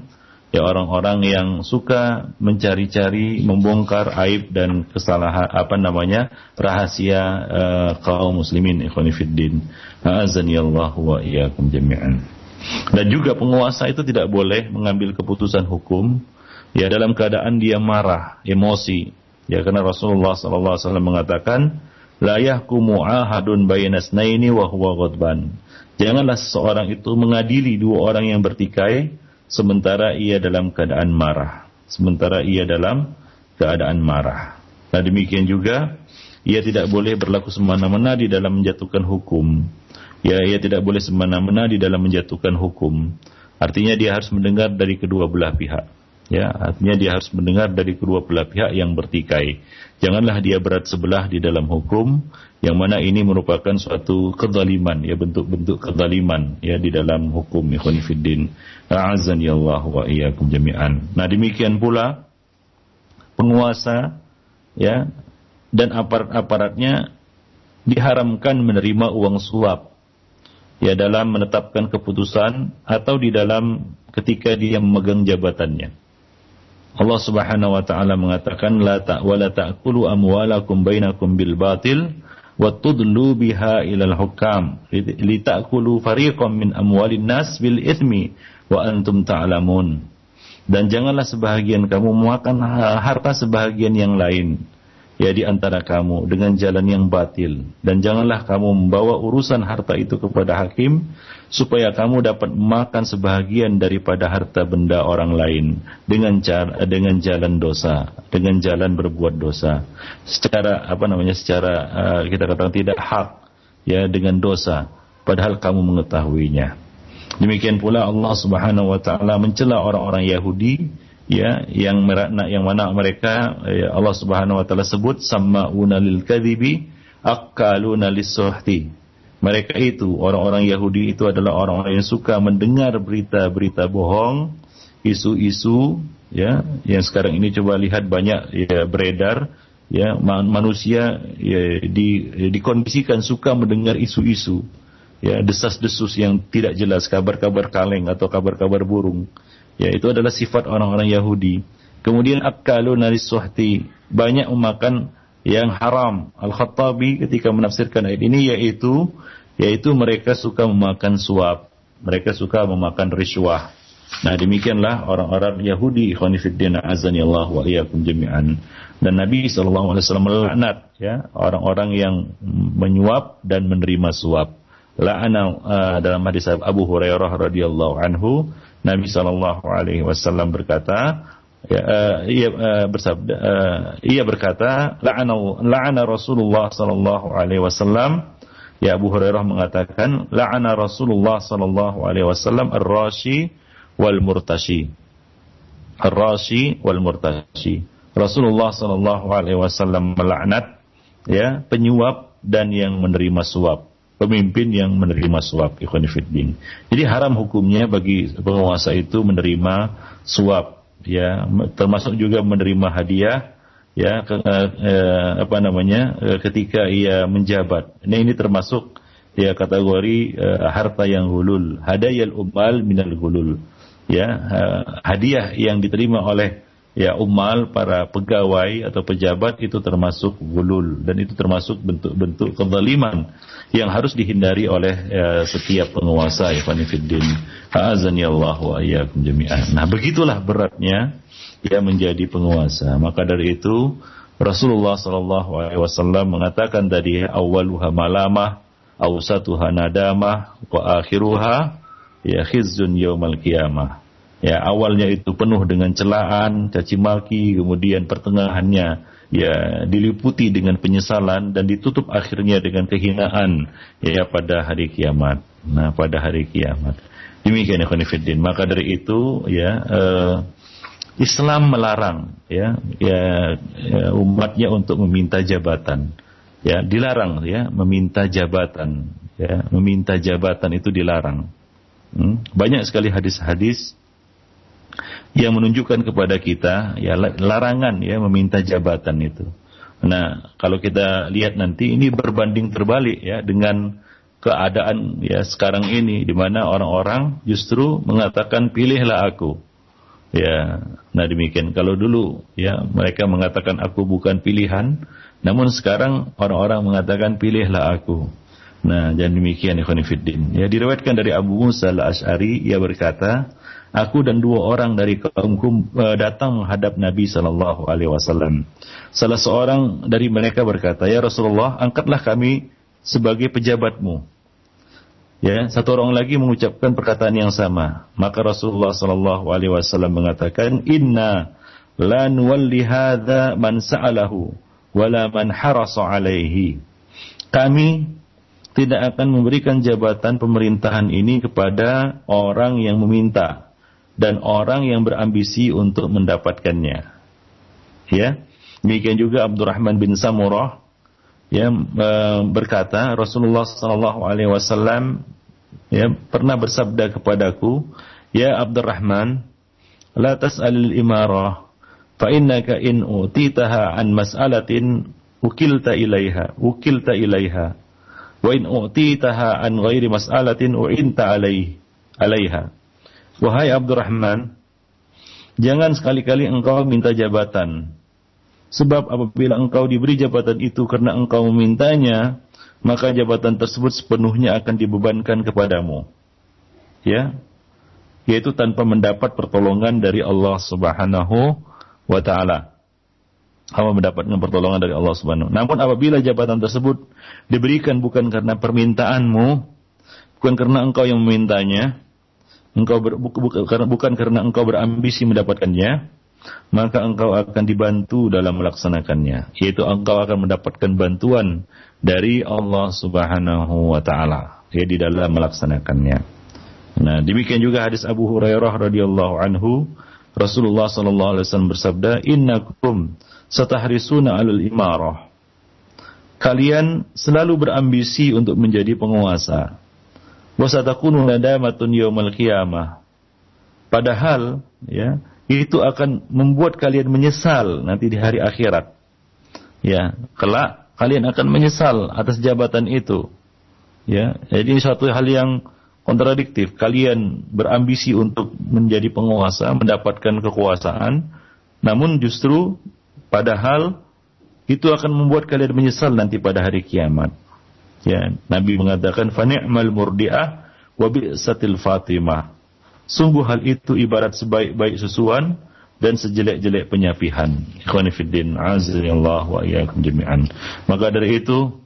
ya orang-orang yang suka mencari-cari, membongkar aib dan kesalahan apa namanya rahasia uh, kaum muslimin ikhwanifiddin. Azani Allah wa iyyakum jami'an. Dan juga penguasa itu tidak boleh mengambil keputusan hukum ya dalam keadaan dia marah, emosi. Ya karena Rasulullah sallallahu alaihi wasallam mengatakan la yahkumu ahadun bainasnaini wa huwa ghadban. Janganlah seseorang itu mengadili dua orang yang bertikai sementara ia dalam keadaan marah. Sementara ia dalam keadaan marah. Nah demikian juga ia tidak boleh berlaku semena-mena di dalam menjatuhkan hukum. Ya, ia tidak boleh semena-mena di dalam menjatuhkan hukum. Artinya dia harus mendengar dari kedua belah pihak. Ya, artinya dia harus mendengar dari kedua belah pihak yang bertikai. Janganlah dia berat sebelah di dalam hukum, yang mana ini merupakan suatu kezaliman, ya bentuk-bentuk kezaliman ya di dalam hukum ikhwan fiddin. A'azzani Allah wa iyyakum jami'an. Nah, demikian pula penguasa ya dan aparat-aparatnya diharamkan menerima uang suap ya dalam menetapkan keputusan atau di dalam ketika dia memegang jabatannya. Allah Subhanahu wa taala mengatakan la ta wa ta'kulu amwalakum bainakum bil batil wa tudlu biha ilal hukam. Li ta'kulu fariqam min amwalin nas bil ithmi wa antum ta'lamun. Dan janganlah sebahagian kamu memakan harta sebahagian yang lain ya di antara kamu dengan jalan yang batil. Dan janganlah kamu membawa urusan harta itu kepada hakim supaya kamu dapat makan sebahagian daripada harta benda orang lain dengan cara dengan jalan dosa dengan jalan berbuat dosa. Secara apa namanya secara uh, kita katakan tidak hak ya dengan dosa. Padahal kamu mengetahuinya. Demikian pula Allah Subhanahu wa taala mencela orang-orang Yahudi ya yang yang mana mereka ya Allah Subhanahu wa taala sebut sammauna lil kadhibi akaluna lisuhti mereka itu orang-orang Yahudi itu adalah orang-orang yang suka mendengar berita-berita bohong isu-isu ya yang sekarang ini coba lihat banyak ya beredar ya manusia ya di dikondisikan suka mendengar isu-isu ya desas-desus yang tidak jelas kabar-kabar kaleng atau kabar-kabar burung Ya, itu adalah sifat orang-orang Yahudi. Kemudian akalu naris suhti. Banyak memakan yang haram. Al-Khattabi ketika menafsirkan ayat ini yaitu yaitu mereka suka memakan suap. Mereka suka memakan riswah. Nah demikianlah orang-orang Yahudi ikhwanifiddin azani Allah wa iyyakum jami'an. Dan Nabi SAW melaknat ya orang-orang yang menyuap dan menerima suap. La'ana uh, dalam hadis Abu Hurairah radhiyallahu anhu Nabi Shallallahu Alaihi Wasallam berkata, ya, uh, ia uh, bersabda, uh, ia berkata, la'ana la'ana Rasulullah Shallallahu Alaihi Wasallam. Ya Abu Hurairah mengatakan, la'ana Rasulullah Shallallahu Alaihi Wasallam ar-rashi wal murtashi. Ar-rashi wal murtashi. Rasulullah Shallallahu Alaihi Wasallam melaknat ya penyuap dan yang menerima suap pemimpin yang menerima suap ikhwanifiddin. Jadi haram hukumnya bagi penguasa itu menerima suap ya termasuk juga menerima hadiah ya ke, eh, eh, apa namanya eh, ketika ia menjabat. Nah ini termasuk ya kategori eh, harta yang hulul, hadayal umal minal hulul. Ya, eh, hadiah yang diterima oleh ya umal para pegawai atau pejabat itu termasuk gulul dan itu termasuk bentuk-bentuk kezaliman yang harus dihindari oleh ya, setiap penguasa Ifanifiddin. Azani Allah wa iyyakum jami'an. Nah, begitulah beratnya ya menjadi penguasa. Maka dari itu Rasulullah sallallahu alaihi wasallam mengatakan tadi awaluha malamah, awsatuha nadamah, wa akhiruha ya khizyun yaumal qiyamah. Ya, awalnya itu penuh dengan celaan, caci maki, kemudian pertengahannya ya diliputi dengan penyesalan dan ditutup akhirnya dengan kehinaan ya pada hari kiamat. Nah, pada hari kiamat. Demikian ya Khonifuddin. Maka dari itu ya uh, Islam melarang ya, ya ya umatnya untuk meminta jabatan. Ya, dilarang ya meminta jabatan. Ya, meminta jabatan itu dilarang. Hmm? Banyak sekali hadis-hadis yang menunjukkan kepada kita ya larangan ya meminta jabatan itu. Nah, kalau kita lihat nanti ini berbanding terbalik ya dengan keadaan ya sekarang ini di mana orang-orang justru mengatakan pilihlah aku. Ya, nah demikian. Kalau dulu ya mereka mengatakan aku bukan pilihan, namun sekarang orang-orang mengatakan pilihlah aku. Nah, dan demikian ikhwan Ya diriwayatkan dari Abu Musa al-Asy'ari ia berkata, aku dan dua orang dari kaumku uh, datang menghadap Nabi Shallallahu Alaihi Wasallam. Salah seorang dari mereka berkata, ya Rasulullah, angkatlah kami sebagai pejabatmu. Ya, satu orang lagi mengucapkan perkataan yang sama. Maka Rasulullah Shallallahu Alaihi Wasallam mengatakan, Inna la nuwalli hadha man sa'alahu wala man harasa alaihi. Kami tidak akan memberikan jabatan pemerintahan ini kepada orang yang meminta dan orang yang berambisi untuk mendapatkannya. Ya. Demikian juga Abdurrahman bin Samurah ya e, berkata Rasulullah sallallahu alaihi wasallam ya pernah bersabda kepadaku, "Ya Abdurrahman, la tas'alil imarah, fa innaka in utitaha an mas'alatin ukilta ilaiha, ukilta ilaiha, wa in utitaha an ghairi mas'alatin u'inta alaihi, alaiha." Wahai Abdurrahman, jangan sekali-kali engkau minta jabatan. Sebab apabila engkau diberi jabatan itu karena engkau memintanya, maka jabatan tersebut sepenuhnya akan dibebankan kepadamu. Ya, yaitu tanpa mendapat pertolongan dari Allah Subhanahu wa taala. Kamu mendapatkan pertolongan dari Allah Subhanahu. Namun apabila jabatan tersebut diberikan bukan karena permintaanmu, bukan karena engkau yang memintanya, engkau ber, bukan, karena, engkau berambisi mendapatkannya, maka engkau akan dibantu dalam melaksanakannya, yaitu engkau akan mendapatkan bantuan dari Allah Subhanahu wa taala ya di dalam melaksanakannya. Nah, demikian juga hadis Abu Hurairah radhiyallahu anhu, Rasulullah sallallahu alaihi wasallam bersabda, "Innakum satahrisuna 'alal imarah." Kalian selalu berambisi untuk menjadi penguasa wasatakunu nadamatun yaumal qiyamah. Padahal ya, itu akan membuat kalian menyesal nanti di hari akhirat. Ya, kelak kalian akan menyesal atas jabatan itu. Ya, jadi satu hal yang kontradiktif. Kalian berambisi untuk menjadi penguasa, mendapatkan kekuasaan, namun justru padahal itu akan membuat kalian menyesal nanti pada hari kiamat. Ya, Nabi mengatakan fani'mal murdi'ah wa bi'satil fatimah. Sungguh hal itu ibarat sebaik-baik susuan dan sejelek-jelek penyapihan. Ikhwani fiddin, azza wa iyyakum jami'an. Maka dari itu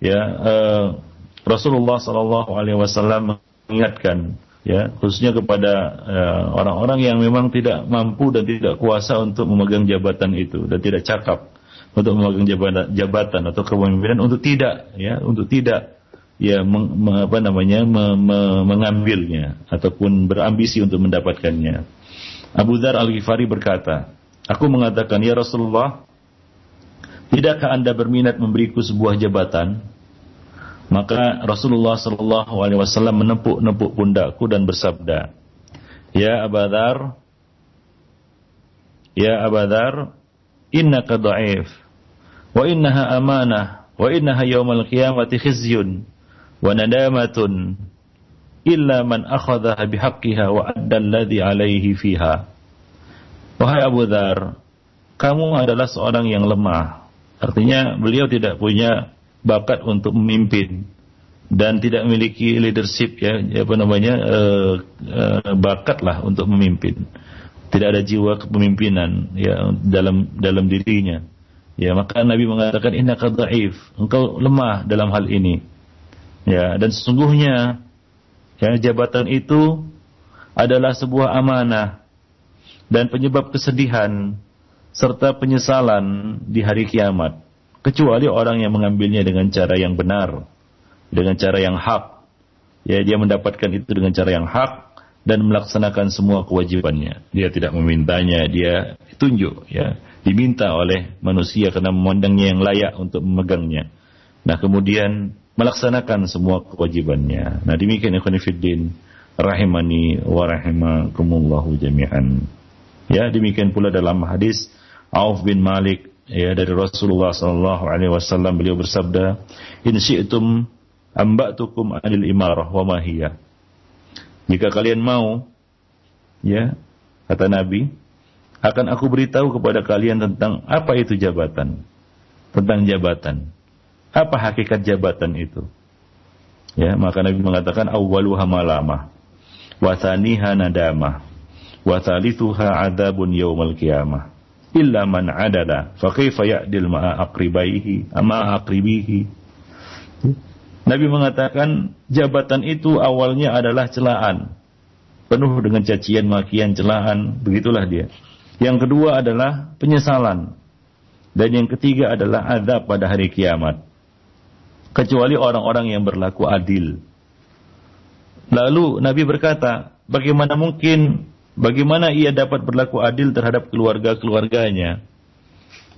ya uh, Rasulullah sallallahu alaihi wasallam mengingatkan ya khususnya kepada eh, orang-orang uh, yang memang tidak mampu dan tidak kuasa untuk memegang jabatan itu dan tidak cakap untuk memegang jabatan, jabatan atau kepemimpinan untuk tidak ya untuk tidak ya meng, apa namanya me, me, mengambilnya ataupun berambisi untuk mendapatkannya. Abu Dhar Al Ghifari berkata, Aku mengatakan, "Ya Rasulullah, tidakkah Anda berminat memberiku sebuah jabatan?" Maka Rasulullah sallallahu alaihi wasallam menepuk-nepuk pundakku dan bersabda, "Ya Abadar, ya Abadar, innaka dha'if wa innaha amanah wa innaha yawmal qiyamati khizyun wa nadamatun illa man akhadhaha bihaqqiha wa adda alladhi alaihi fiha." Wahai Abu Dhar, kamu adalah seorang yang lemah. Artinya beliau tidak punya bakat untuk memimpin dan tidak memiliki leadership ya apa namanya uh, uh, bakat lah untuk memimpin. Tidak ada jiwa kepemimpinan ya dalam dalam dirinya. Ya, maka Nabi mengatakan innaka dhaif, engkau lemah dalam hal ini. Ya, dan sesungguhnya ya jabatan itu adalah sebuah amanah dan penyebab kesedihan serta penyesalan di hari kiamat. Kecuali orang yang mengambilnya dengan cara yang benar dengan cara yang hak. Ya dia mendapatkan itu dengan cara yang hak dan melaksanakan semua kewajibannya. Dia tidak memintanya dia tunjuk ya diminta oleh manusia karena memandangnya yang layak untuk memegangnya. Nah kemudian melaksanakan semua kewajibannya. Nah demikian ikhwan fillah rahimani wa rahimakumullahu jami'an. Ya, demikian pula dalam hadis Auf bin Malik ya dari Rasulullah sallallahu alaihi wasallam beliau bersabda, "In syi'tum ambatukum anil imarah wa mahiyah." Jika kalian mau ya, kata Nabi, akan aku beritahu kepada kalian tentang apa itu jabatan. Tentang jabatan. Apa hakikat jabatan itu? Ya, maka Nabi mengatakan awwaluha malamah wa thaniha nadamah wa thalithuha adzabun yaumal qiyamah illa man adala fa kaifa ya'dil ma'a aqribaihi ama aqribihi Nabi mengatakan jabatan itu awalnya adalah celaan penuh dengan cacian makian celaan begitulah dia yang kedua adalah penyesalan dan yang ketiga adalah azab pada hari kiamat kecuali orang-orang yang berlaku adil lalu Nabi berkata bagaimana mungkin Bagaimana ia dapat berlaku adil terhadap keluarga-keluarganya?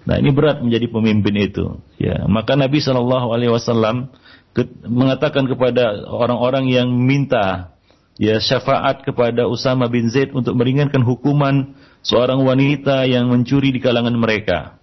Nah ini berat menjadi pemimpin itu. Ya, maka Nabi Shallallahu Alaihi Wasallam mengatakan kepada orang-orang yang minta ya syafaat kepada Usama bin Zaid untuk meringankan hukuman seorang wanita yang mencuri di kalangan mereka.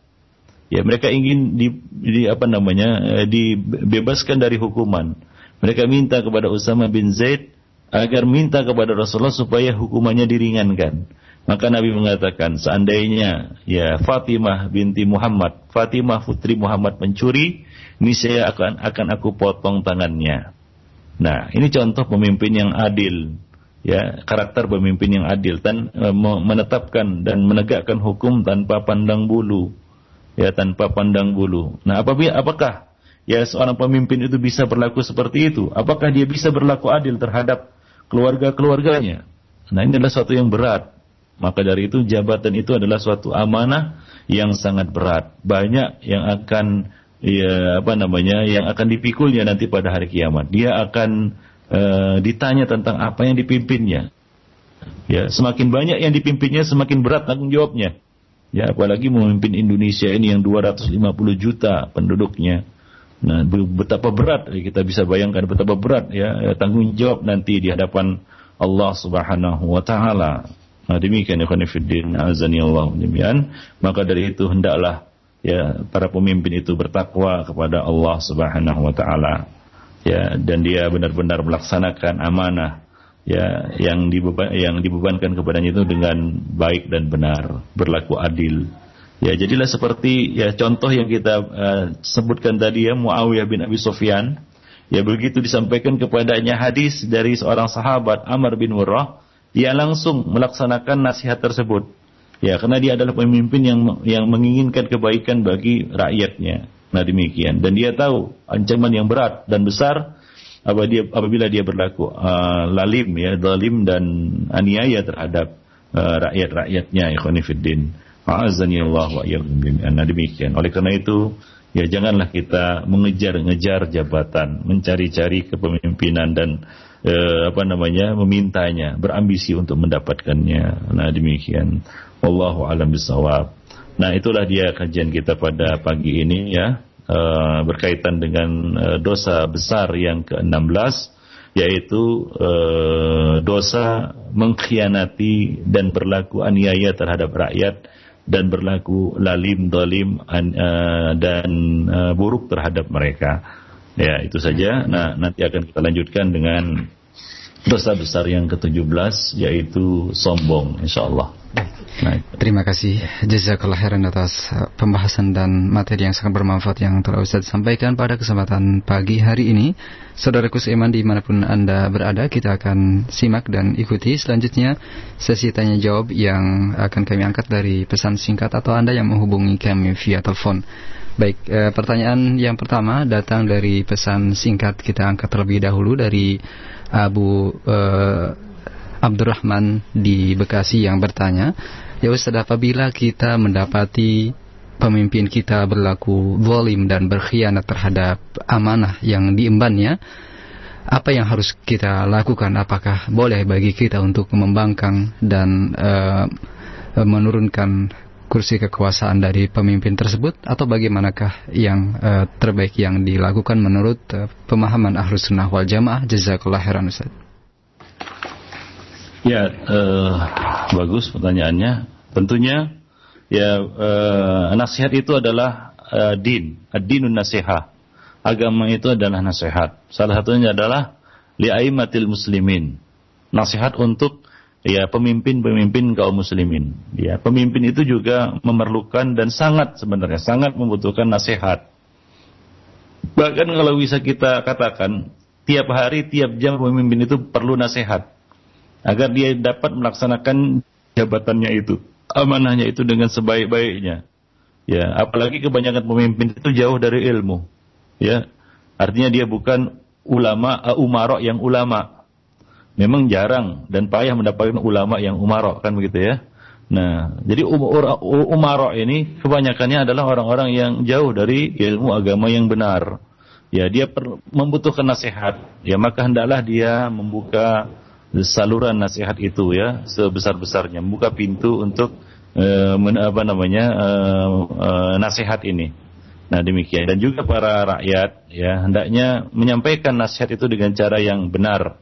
Ya mereka ingin di, di apa namanya eh, dibebaskan dari hukuman. Mereka minta kepada Usama bin Zaid agar minta kepada Rasulullah supaya hukumannya diringankan. Maka Nabi mengatakan, seandainya ya Fatimah binti Muhammad, Fatimah putri Muhammad mencuri, ini saya akan akan aku potong tangannya. Nah, ini contoh pemimpin yang adil, ya karakter pemimpin yang adil dan e, menetapkan dan menegakkan hukum tanpa pandang bulu, ya tanpa pandang bulu. Nah, apabila apakah ya seorang pemimpin itu bisa berlaku seperti itu? Apakah dia bisa berlaku adil terhadap keluarga-keluarganya. Nah ini adalah suatu yang berat. Maka dari itu jabatan itu adalah suatu amanah yang sangat berat. Banyak yang akan ya apa namanya yang akan dipikulnya nanti pada hari kiamat. Dia akan uh, ditanya tentang apa yang dipimpinnya. Ya, semakin banyak yang dipimpinnya semakin berat tanggung jawabnya. Ya, apalagi memimpin Indonesia ini yang 250 juta penduduknya. Nah, betapa berat ya, kita bisa bayangkan betapa berat ya, ya tanggung jawab nanti di hadapan Allah Subhanahu wa taala. Nah, demikian ya khonifuddin azani Allah demikian. Maka dari itu hendaklah ya para pemimpin itu bertakwa kepada Allah Subhanahu wa taala. Ya, dan dia benar-benar melaksanakan amanah ya yang dibeban yang dibebankan kepadanya itu dengan baik dan benar, berlaku adil. Ya, jadilah seperti ya contoh yang kita uh, sebutkan tadi ya Muawiyah bin Abi Sufyan. Ya begitu disampaikan kepadanya hadis dari seorang sahabat Amr bin Murrah, dia langsung melaksanakan nasihat tersebut. Ya, karena dia adalah pemimpin yang yang menginginkan kebaikan bagi rakyatnya. Nah, demikian. Dan dia tahu ancaman yang berat dan besar apabila dia berlaku uh, lalim ya, zalim dan aniaya terhadap uh, rakyat-rakyatnya ikhwanifiddin. A'azani Allah wa Nah demikian. Oleh karena itu, ya janganlah kita mengejar-ngejar jabatan, mencari-cari kepemimpinan dan eh, apa namanya memintanya, berambisi untuk mendapatkannya. Nah demikian. Wallahu alam bisawab. Nah, itulah dia kajian kita pada pagi ini ya, uh, berkaitan dengan uh, dosa besar yang ke-16 yaitu uh, dosa mengkhianati dan berlaku aniaya terhadap rakyat dan berlaku lalim dolim dan buruk terhadap mereka. Ya, itu saja. Nah, nanti akan kita lanjutkan dengan dosa besar yang ke-17 yaitu sombong insyaallah. Nah, Terima kasih jazakallah khairan atas uh, pembahasan dan materi yang sangat bermanfaat yang telah Ustaz sampaikan pada kesempatan pagi hari ini. Saudaraku seiman di mana pun Anda berada, kita akan simak dan ikuti selanjutnya sesi tanya jawab yang akan kami angkat dari pesan singkat atau Anda yang menghubungi kami via telepon. Baik, eh, pertanyaan yang pertama datang dari pesan singkat kita angkat terlebih dahulu dari Abu eh, Abdurrahman di Bekasi yang bertanya, ya Ustaz apabila kita mendapati pemimpin kita berlaku zalim dan berkhianat terhadap amanah yang diembannya, apa yang harus kita lakukan? Apakah boleh bagi kita untuk membangkang dan uh, menurunkan kursi kekuasaan dari pemimpin tersebut? Atau bagaimanakah yang uh, terbaik yang dilakukan menurut uh, pemahaman ahlus sunnah wal jamaah? Jazakallah khairan Ustaz ya uh, bagus pertanyaannya. Tentunya ya uh, nasihat itu adalah uh, din. Ad-dinun nasihah agama itu adalah nasihat. Salah satunya adalah li'aimatil muslimin. Nasihat untuk ya pemimpin-pemimpin kaum muslimin. Ya, pemimpin itu juga memerlukan dan sangat sebenarnya sangat membutuhkan nasihat. Bahkan kalau bisa kita katakan tiap hari, tiap jam pemimpin itu perlu nasihat agar dia dapat melaksanakan jabatannya itu, amanahnya itu dengan sebaik-baiknya. Ya, apalagi kebanyakan pemimpin itu jauh dari ilmu. Ya, artinya dia bukan ulama, uh, umarok yang ulama, memang jarang dan payah mendapatkan ulama yang umarok kan begitu ya. Nah, jadi um, umarok ini kebanyakannya adalah orang-orang yang jauh dari ilmu agama yang benar. Ya, dia membutuhkan nasihat. Ya, maka hendaklah dia membuka saluran nasihat itu ya sebesar-besarnya, membuka pintu untuk uh, men, apa namanya uh, uh, nasihat ini. Nah demikian dan juga para rakyat ya hendaknya menyampaikan nasihat itu dengan cara yang benar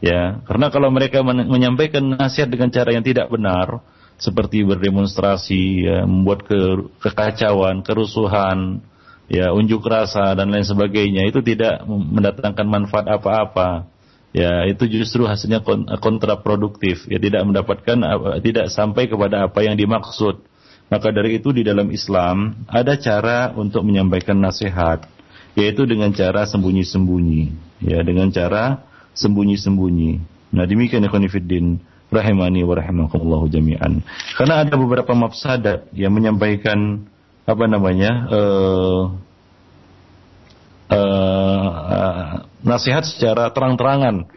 Ya, karena kalau mereka menyampaikan nasihat dengan cara yang tidak benar, seperti berdemonstrasi, ya, membuat ke kekacauan, kerusuhan, ya, unjuk rasa dan lain sebagainya, itu tidak mendatangkan manfaat apa-apa. Ya, itu justru hasilnya kontraproduktif. Ya, tidak mendapatkan, tidak sampai kepada apa yang dimaksud. Maka dari itu di dalam Islam ada cara untuk menyampaikan nasihat, yaitu dengan cara sembunyi-sembunyi. Ya, dengan cara sembunyi-sembunyi. Nah demikian ikhwan fiddin rahimani wa rahimakumullah jami'an. Karena ada beberapa mafsadat yang menyampaikan apa namanya uh, uh, nasihat secara terang-terangan.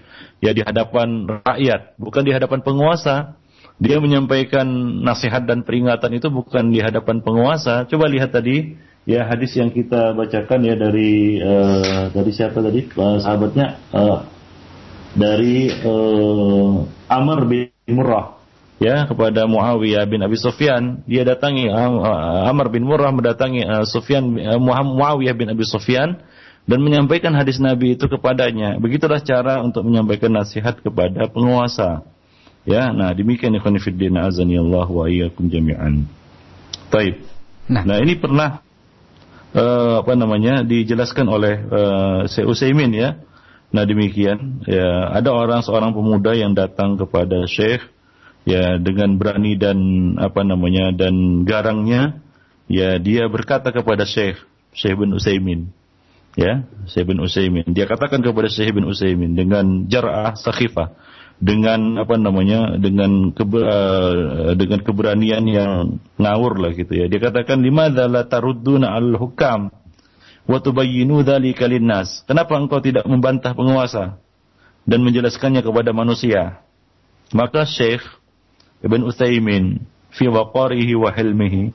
Ya di hadapan rakyat, bukan di hadapan penguasa. Dia menyampaikan nasihat dan peringatan itu bukan di hadapan penguasa. Coba lihat tadi ya hadis yang kita bacakan ya dari uh, dari siapa tadi? Uh, sahabatnya uh, dari uh, Amr bin Murrah. Ya kepada Muawiyah bin Abi Sufyan. Dia datangi uh, Amr bin Murrah mendatangi uh, Sufyan uh, Muawiyah bin Abi Sufyan dan menyampaikan hadis Nabi itu kepadanya. Begitulah cara untuk menyampaikan nasihat kepada penguasa. Ya nah demikian ikhwan fillah azani Allah wa iyyakum jami'an. Taib. Nah. nah ini pernah uh, apa namanya dijelaskan oleh uh, Syekh Utsaimin ya. Nah demikian, ya ada orang seorang pemuda yang datang kepada Syekh ya dengan berani dan apa namanya dan garangnya ya dia berkata kepada Syekh Syekh bin Utsaimin ya Syekh bin Utsaimin dia katakan kepada Syekh bin Utsaimin dengan jarah sakhifah dengan apa namanya dengan kebe, uh, dengan keberanian yang ngawur lah gitu ya dia katakan lima la tarudduna al hukam wa tubayyinu dzalika linnas. Kenapa engkau tidak membantah penguasa dan menjelaskannya kepada manusia? Maka Syekh Ibn Utsaimin fi waqarihi wa hilmihi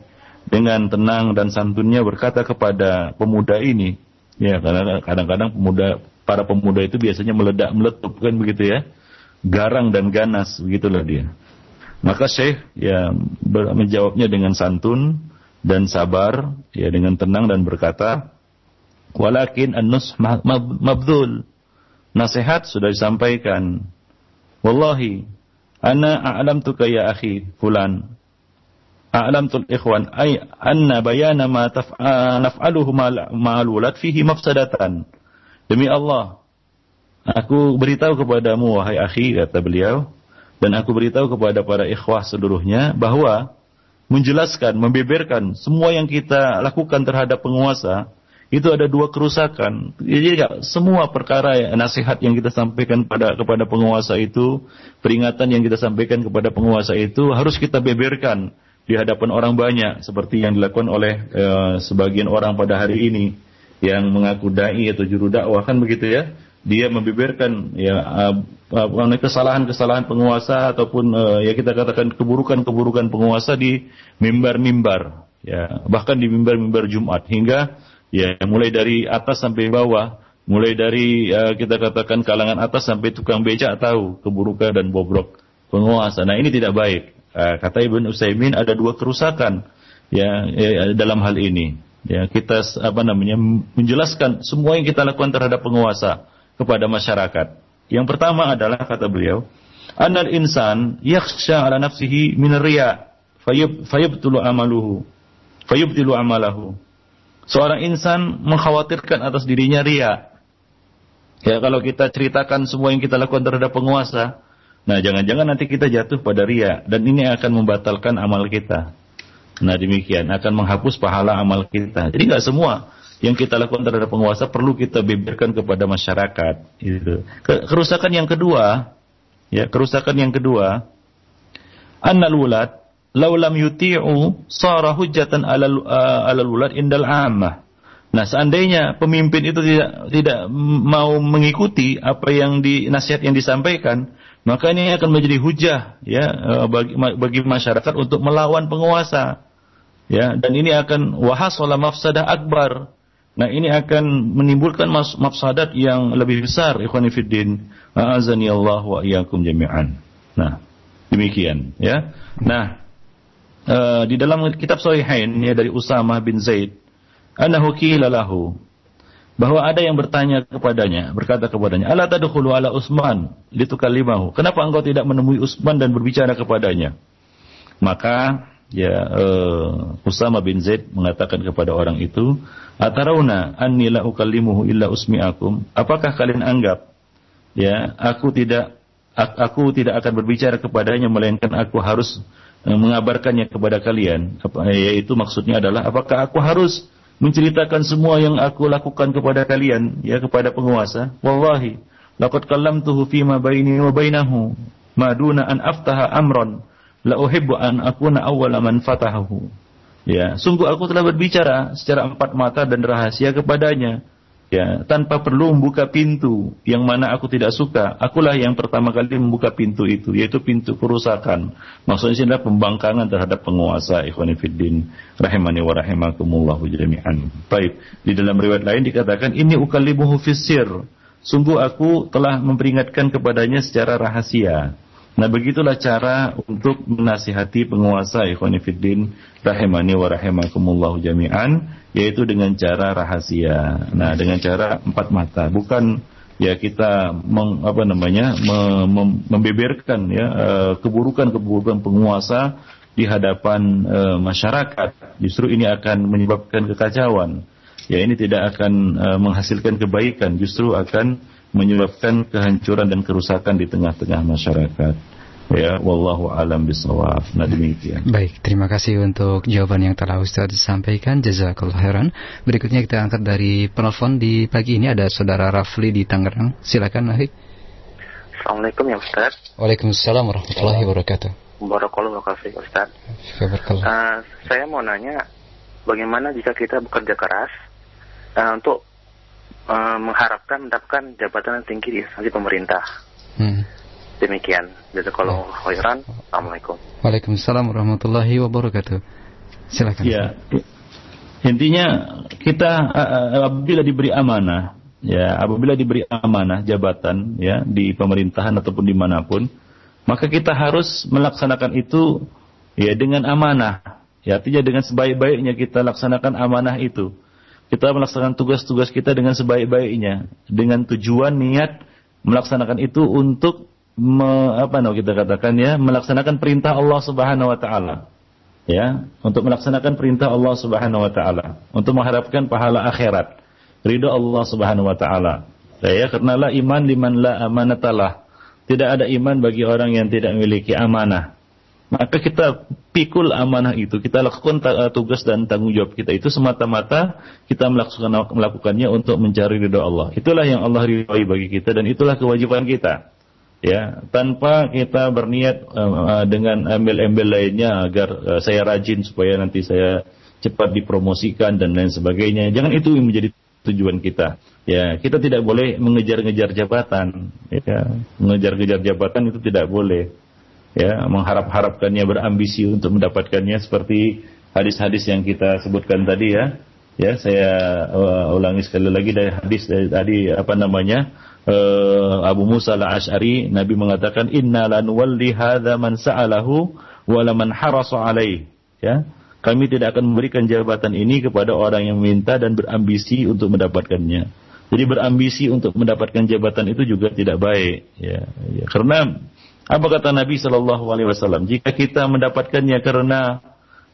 dengan tenang dan santunnya berkata kepada pemuda ini, ya karena kadang-kadang pemuda para pemuda itu biasanya meledak meletup kan begitu ya, garang dan ganas begitulah dia. Maka Syekh ya menjawabnya dengan santun dan sabar, ya dengan tenang dan berkata, "Walakin an-nus mabdul." Nasihat sudah disampaikan. Wallahi, ana a'lamtuka ya akhi fulan. A'lamtul ikhwan ay anna bayana ma naf'aluhu ma'al wulad fihi mafsadatan. Demi Allah, aku beritahu kepadamu wahai akhi kata beliau, dan aku beritahu kepada para ikhwah seluruhnya bahwa menjelaskan, membeberkan semua yang kita lakukan terhadap penguasa itu ada dua kerusakan. Jadi ya, semua perkara ya, nasihat yang kita sampaikan pada kepada penguasa itu, peringatan yang kita sampaikan kepada penguasa itu harus kita beberkan di hadapan orang banyak seperti yang dilakukan oleh e, sebagian orang pada hari ini yang mengaku dai atau juru dakwah kan begitu ya? Dia membeberkan ya uh, kesalahan-kesalahan penguasa ataupun uh, ya kita katakan keburukan-keburukan penguasa di mimbar-mimbar ya bahkan di mimbar-mimbar Jumat. Hingga ya mulai dari atas sampai bawah mulai dari uh, kita katakan kalangan atas sampai tukang becak tahu keburukan dan bobrok penguasa. Nah ini tidak baik kata Ibn Utsaimin ada dua kerusakan ya, ya dalam hal ini ya kita apa namanya menjelaskan semua yang kita lakukan terhadap penguasa kepada masyarakat. Yang pertama adalah kata beliau, anal insan yakhsha ala nafsihi min riya fayub fayubtulu amaluhu fayubtilu amalahu. Seorang insan mengkhawatirkan atas dirinya ria. Ya kalau kita ceritakan semua yang kita lakukan terhadap penguasa, nah jangan-jangan nanti kita jatuh pada ria dan ini akan membatalkan amal kita. Nah demikian akan menghapus pahala amal kita. Jadi nggak semua yang kita lakukan terhadap penguasa perlu kita beberkan kepada masyarakat. Gitu. Kerusakan yang kedua, ya kerusakan yang kedua, annal wulad laulam yuti'u sara hujjatan alal uh, indal ammah. Nah, seandainya pemimpin itu tidak tidak mau mengikuti apa yang di nasihat yang disampaikan, maka ini akan menjadi hujah ya uh, bagi, bagi masyarakat untuk melawan penguasa. Ya, dan ini akan wahasala mafsadah akbar Nah ini akan menimbulkan mafsadat yang lebih besar ikhwanifiddin. A'azani Allah wa iyyakum jami'an. Nah, demikian ya. Nah, uh, di dalam kitab Sahihain ya dari Usama bin Zaid, annahu qila lahu bahwa ada yang bertanya kepadanya, berkata kepadanya, "Ala tadkhulu ala Utsman litukallimahu?" Kenapa engkau tidak menemui Utsman dan berbicara kepadanya? Maka ya uh, Usama bin Zaid mengatakan kepada orang itu, "Atarauna anni la ukallimuhu illa usmi'akum?" Apakah kalian anggap ya, aku tidak aku tidak akan berbicara kepadanya melainkan aku harus uh, mengabarkannya kepada kalian. Apa, yaitu maksudnya adalah apakah aku harus menceritakan semua yang aku lakukan kepada kalian ya kepada penguasa? Wallahi laqad kallamtuhu fima baini wa bainahu ma duna an aftaha amran la uhibbu an akuna awwala man fatahahu. Ya, sungguh aku telah berbicara secara empat mata dan rahasia kepadanya. Ya, tanpa perlu membuka pintu yang mana aku tidak suka. Akulah yang pertama kali membuka pintu itu, yaitu pintu kerusakan. Maksudnya adalah pembangkangan terhadap penguasa ikhwan fiddin rahimani wa rahimakumullahu jami'an. Baik, di dalam riwayat lain dikatakan ini ukallimuhu fisir. Sungguh aku telah memperingatkan kepadanya secara rahasia. Nah begitulah cara untuk menasihati penguasa ikhwanifiddin rahimani wa rahimakumullah jami'an yaitu dengan cara rahasia. Nah dengan cara empat mata bukan ya kita meng, apa namanya mem, mem, membeberkan ya eh, keburukan-keburukan penguasa di hadapan uh, masyarakat. Justru ini akan menyebabkan kekacauan. Ya ini tidak akan uh, menghasilkan kebaikan, justru akan menyebabkan kehancuran dan kerusakan di tengah-tengah masyarakat. Ya, wallahu alam bisawab. Nah demikian. Baik, terima kasih untuk jawaban yang telah Ustaz sampaikan. Jazakallah khairan. Berikutnya kita angkat dari penelpon di pagi ini ada Saudara Rafli di Tangerang. Silakan, Nahi. Assalamualaikum ya Ustaz. Waalaikumsalam warahmatullahi wabarakatuh. Barakallahu wabarakatuh Ustaz. Uh, saya mau nanya, bagaimana jika kita bekerja keras uh, untuk uh, mengharapkan mendapatkan jabatan yang tinggi di instansi pemerintah? Hmm. Demikian. Jazakallahu khairan. Assalamualaikum. Waalaikumsalam warahmatullahi wabarakatuh. Silakan. Ya. Intinya kita apabila diberi amanah, ya apabila diberi amanah jabatan ya di pemerintahan ataupun di mana pun, maka kita harus melaksanakan itu ya dengan amanah. Ya, artinya dengan sebaik-baiknya kita laksanakan amanah itu. Kita melaksanakan tugas-tugas kita dengan sebaik-baiknya, dengan tujuan niat melaksanakan itu untuk me, apa namanya kita katakan ya, melaksanakan perintah Allah Subhanahu wa taala. Ya, untuk melaksanakan perintah Allah Subhanahu wa taala, untuk mengharapkan pahala akhirat, ridho Allah Subhanahu wa taala. Ya, karena la iman liman la amanatalah. Tidak ada iman bagi orang yang tidak memiliki amanah. Maka kita pikul amanah itu, kita lakukan eh, tugas dan tanggung jawab kita itu semata-mata kita melakukan melakukannya untuk mencari ridho Allah. Itulah yang Allah ridhoi bagi kita dan itulah kewajiban kita. Ya, tanpa kita berniat uh, dengan embel-embel lainnya agar uh, saya rajin supaya nanti saya cepat dipromosikan dan lain sebagainya. Jangan itu yang menjadi tujuan kita. Ya, kita tidak boleh mengejar-ngejar jabatan. Ya, mengejar-ngejar jabatan itu tidak boleh. Ya, mengharap-harapkannya berambisi untuk mendapatkannya seperti hadis-hadis yang kita sebutkan tadi ya. Ya, saya uh, ulangi sekali lagi dari hadis dari tadi apa namanya? Uh, Abu Musa al-Ash'ari Nabi mengatakan inna lanuwalli hadza man sa'alahu wa man harasa alaih. Ya. Kami tidak akan memberikan jabatan ini kepada orang yang meminta dan berambisi untuk mendapatkannya. Jadi berambisi untuk mendapatkan jabatan itu juga tidak baik, ya. ya. Karena apa kata Nabi Shallallahu Alaihi Wasallam? Jika kita mendapatkannya karena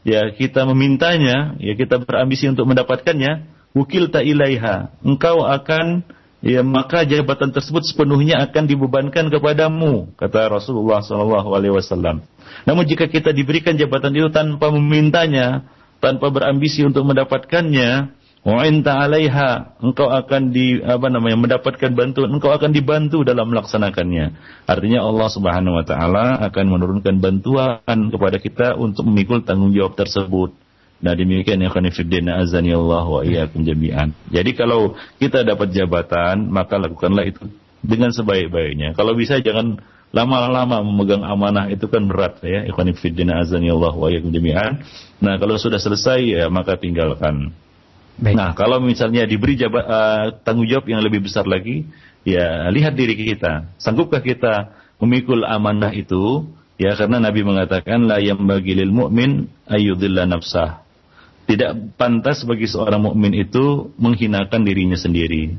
ya kita memintanya, ya kita berambisi untuk mendapatkannya, wukil tak ilaiha, engkau akan ya maka jabatan tersebut sepenuhnya akan dibebankan kepadamu, kata Rasulullah Shallallahu Alaihi Wasallam. Namun jika kita diberikan jabatan itu tanpa memintanya, tanpa berambisi untuk mendapatkannya, wa'inta alaiha, engkau akan di apa namanya mendapatkan bantuan, engkau akan dibantu dalam melaksanakannya. Artinya Allah Subhanahu wa taala akan menurunkan bantuan kepada kita untuk memikul tanggung jawab tersebut. Nah demikian ya khanifiddin azani Allah wa iyyakum jami'an. Jadi kalau kita dapat jabatan, maka lakukanlah itu dengan sebaik-baiknya. Kalau bisa jangan lama-lama memegang amanah itu kan berat ya ikhwan fillah azani Allah wa jami'an nah kalau sudah selesai ya maka tinggalkan Baik. nah kalau misalnya diberi jabat, uh, tanggung jawab yang lebih besar lagi ya lihat diri kita. Sanggupkah kita memikul amanah itu? Ya karena Nabi mengatakan la yang bagi lil mu'min nafsah. Tidak pantas bagi seorang mukmin itu menghinakan dirinya sendiri.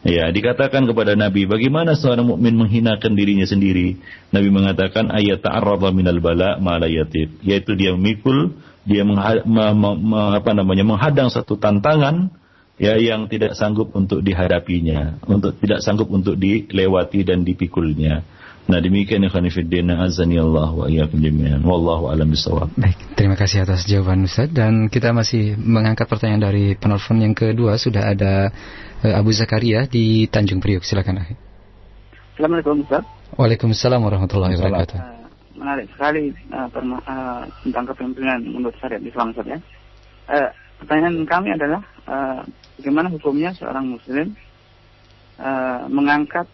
Ya, dikatakan kepada Nabi, bagaimana seorang mukmin menghinakan dirinya sendiri? Nabi mengatakan ayat ta'arrada minal bala ma yaitu dia memikul, dia apa namanya menghadang satu tantangan ya yang tidak sanggup untuk dihadapinya, untuk tidak sanggup untuk dilewati dan dipikulnya. Nah demikian yang khanifiddin azani Allah wa iyyakum jami'an. Wallahu alam bisawab. Baik, terima kasih atas jawaban Ustaz dan kita masih mengangkat pertanyaan dari penelpon yang kedua sudah ada uh, Abu Zakaria di Tanjung Priok. Silakan. Assalamualaikum Ustaz. Waalaikumsalam warahmatullahi wabarakatuh. Menarik sekali uh, uh, tentang kepemimpinan menurut syariat Islam Ustaz ya. Uh, pertanyaan kami adalah uh, bagaimana hukumnya seorang muslim uh, mengangkat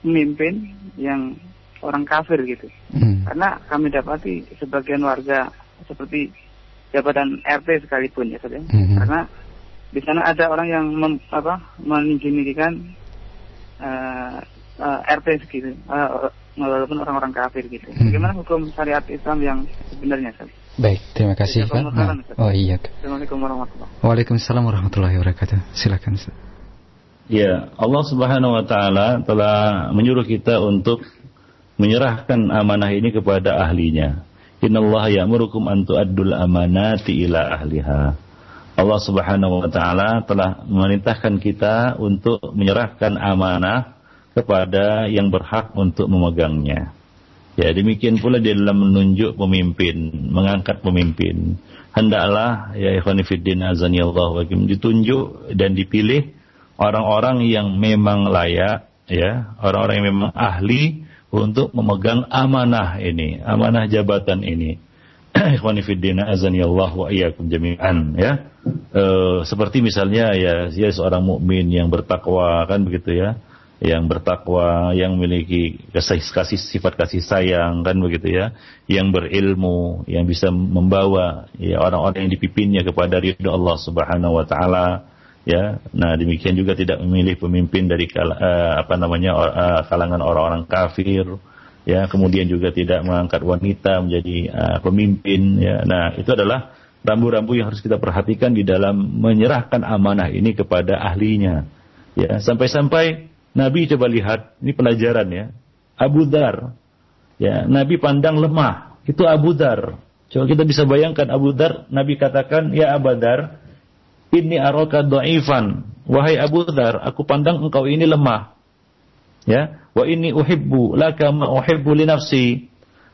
pemimpin yang orang kafir gitu. Hmm. Karena kami dapati sebagian warga seperti jabatan RT sekalipun ya saudara. Hmm. Karena di sana ada orang yang mem, apa menjinikan uh, eh, uh, eh, RT segitu, uh, walaupun orang-orang kafir gitu. Hmm. Bagaimana hukum syariat Islam yang sebenarnya saudara? Baik, terima kasih Pak. Nah, oh iya. Assalamualaikum warahmatullahi wabarakatuh. Waalaikumsalam warahmatullahi wabarakatuh. Silakan. Ya, Allah Subhanahu wa taala telah menyuruh kita untuk menyerahkan amanah ini kepada ahlinya. Innallaha ya'murukum an tu'addul amanati ila ahliha. Allah Subhanahu wa taala telah memerintahkan kita untuk menyerahkan amanah kepada yang berhak untuk memegangnya. Ya, demikian pula di dalam menunjuk pemimpin, mengangkat pemimpin. Hendaklah ya ikhwan fillah azani Allah ditunjuk dan dipilih orang-orang yang memang layak ya, orang-orang yang memang ahli untuk memegang amanah ini, amanah jabatan ini. (clears throat) Ikhwani fiddina azani Allah wa iyyakum jami'an ya. E, seperti misalnya ya dia seorang mukmin yang bertakwa kan begitu ya. Yang bertakwa, yang memiliki kasih, kasih sifat kasih sayang kan begitu ya, yang berilmu, yang bisa membawa ya orang-orang yang dipimpinnya kepada ridho Allah Subhanahu wa taala ya. Nah demikian juga tidak memilih pemimpin dari kal uh, apa namanya uh, kalangan orang-orang kafir ya. Kemudian juga tidak mengangkat wanita menjadi uh, pemimpin ya. Nah itu adalah rambu-rambu yang harus kita perhatikan di dalam menyerahkan amanah ini kepada ahlinya ya. Sampai-sampai Nabi coba lihat ini pelajaran ya. Abu Dar. Ya Nabi pandang lemah. Itu Abu Dar. Coba kita bisa bayangkan Abu Dar Nabi katakan ya Abu Dar ini araka dhaifan wahai Abu Dar aku pandang engkau ini lemah. Ya wa ini uhibbu laka ma uhibbu li nafsi.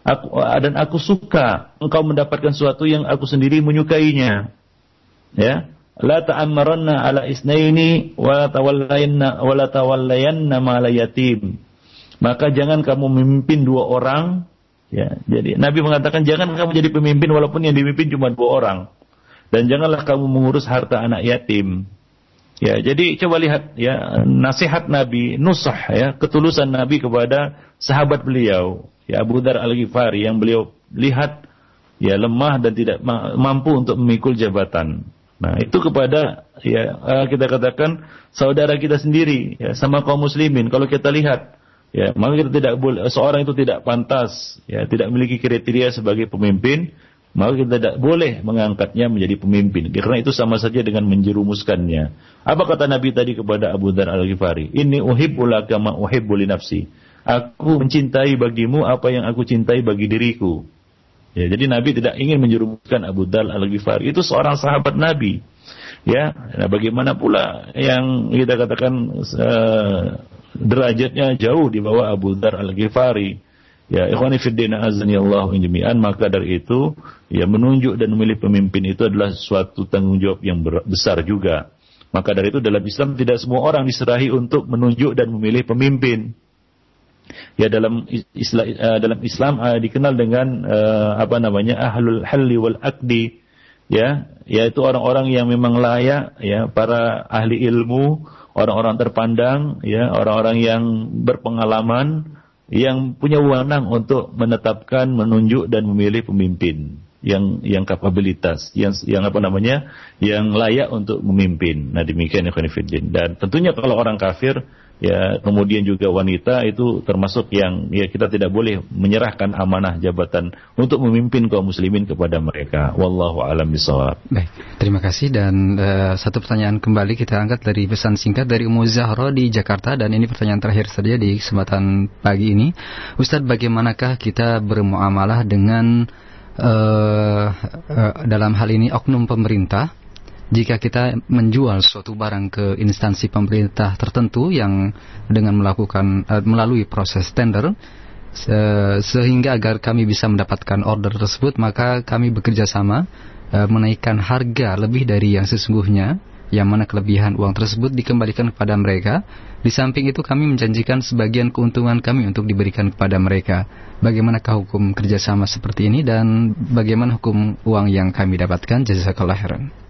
Aku, dan aku suka engkau mendapatkan sesuatu yang aku sendiri menyukainya. Ya la ta'ammaranna ala isnaini wa la tawallayanna maka jangan kamu memimpin dua orang ya. Jadi Nabi mengatakan jangan kamu jadi pemimpin walaupun yang dipimpin cuma dua orang. Dan janganlah kamu mengurus harta anak yatim. Ya, jadi coba lihat ya nasihat Nabi, nusah ya, ketulusan Nabi kepada sahabat beliau, ya Abu Dar Al-Ghifari yang beliau lihat ya lemah dan tidak mampu untuk memikul jabatan. Nah, itu kepada ya eh, kita katakan saudara kita sendiri ya sama kaum muslimin kalau kita lihat ya maka kita tidak boleh seorang itu tidak pantas ya tidak memiliki kriteria sebagai pemimpin maka kita tidak boleh mengangkatnya menjadi pemimpin karena itu sama saja dengan menjerumuskannya. Apa kata Nabi tadi kepada Abu Dhar Al-Ghifari? Ini uhibbulaka kama uhibbu nafsi. Aku mencintai bagimu apa yang aku cintai bagi diriku. Ya, jadi Nabi tidak ingin menjerumuskan Abu Dhar Al-Ghifari. Itu seorang sahabat Nabi. Ya, nah bagaimana pula yang kita katakan uh, derajatnya jauh di bawah Abu Dhar Al-Ghifari Ya, ikhwani fiddin azani Allah jami'an, maka dari itu ya menunjuk dan memilih pemimpin itu adalah suatu tanggung jawab yang besar juga. Maka dari itu dalam Islam tidak semua orang diserahi untuk menunjuk dan memilih pemimpin. Ya dalam Islam, uh, dalam Islam uh, dikenal dengan uh, apa namanya ahlul halli wal akdi ya yaitu orang-orang yang memang layak ya para ahli ilmu orang-orang terpandang ya orang-orang yang berpengalaman yang punya wewenang untuk menetapkan, menunjuk dan memilih pemimpin yang yang kapabilitas, yang yang apa namanya, yang layak untuk memimpin. Nah demikian ikhwan Dan tentunya kalau orang kafir ya kemudian juga wanita itu termasuk yang ya kita tidak boleh menyerahkan amanah jabatan untuk memimpin kaum muslimin kepada mereka. Wallahu alam bisawab baik terima kasih. Dan uh, satu pertanyaan kembali kita angkat dari pesan singkat dari Ummu Zahra di Jakarta. Dan ini pertanyaan terakhir saja di kesempatan pagi ini. Ustadz bagaimanakah kita bermuamalah dengan uh, uh, dalam hal ini oknum pemerintah jika kita menjual suatu barang ke instansi pemerintah tertentu yang dengan melakukan uh, melalui proses tender se sehingga agar kami bisa mendapatkan order tersebut maka kami bekerja sama uh, menaikkan harga lebih dari yang sesungguhnya yang mana kelebihan uang tersebut dikembalikan kepada mereka. Di samping itu kami menjanjikan sebagian keuntungan kami untuk diberikan kepada mereka. Bagaimanakah hukum kerjasama seperti ini dan bagaimana hukum uang yang kami dapatkan? Jazakallah khairan.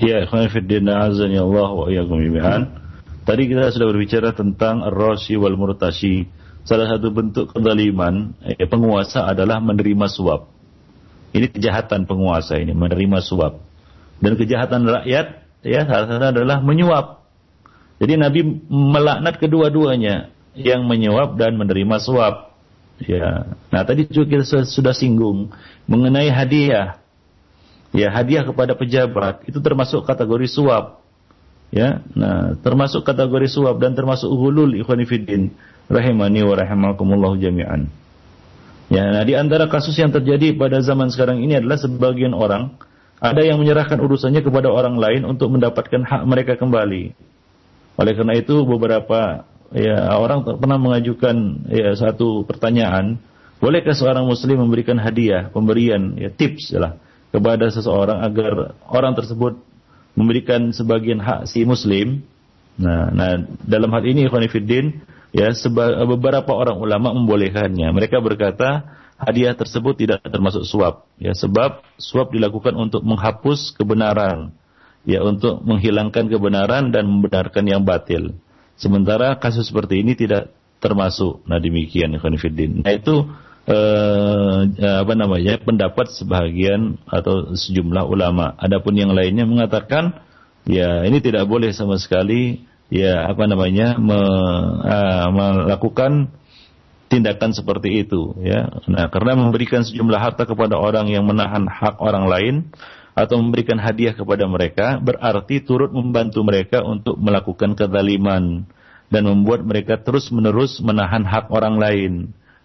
Ya, khairuddin azan ya Allah wa iyyakum jami'an. Tadi kita sudah berbicara tentang ar-rasi wal murtasi. Salah satu bentuk kezaliman eh, penguasa adalah menerima suap. Ini kejahatan penguasa ini, menerima suap. Dan kejahatan rakyat ya salah satu adalah menyuap. Jadi Nabi melaknat kedua-duanya, yang menyuap dan menerima suap. Ya. Nah, tadi juga kita sudah singgung mengenai hadiah ya hadiah kepada pejabat itu termasuk kategori suap. Ya nah termasuk kategori suap dan termasuk hulul ikhwani fiddin rahimani wa rahimakumullah jami'an. Ya nah di antara kasus yang terjadi pada zaman sekarang ini adalah sebagian orang ada yang menyerahkan urusannya kepada orang lain untuk mendapatkan hak mereka kembali. Oleh karena itu beberapa ya orang pernah mengajukan ya satu pertanyaan bolehkah seorang muslim memberikan hadiah pemberian ya tips lah kepada seseorang agar orang tersebut memberikan sebagian hak si muslim. Nah, nah dalam hal ini Ikhwanifiddin ya beberapa orang ulama membolehkannya. Mereka berkata hadiah tersebut tidak termasuk suap ya sebab suap dilakukan untuk menghapus kebenaran ya untuk menghilangkan kebenaran dan membenarkan yang batil. Sementara kasus seperti ini tidak termasuk. Nah demikian Ikhwanifiddin. Nah itu eh, apa namanya pendapat sebagian atau sejumlah ulama. Adapun yang lainnya mengatakan ya ini tidak boleh sama sekali ya apa namanya me, uh, melakukan tindakan seperti itu ya. Nah, karena memberikan sejumlah harta kepada orang yang menahan hak orang lain atau memberikan hadiah kepada mereka berarti turut membantu mereka untuk melakukan kezaliman dan membuat mereka terus-menerus menahan hak orang lain.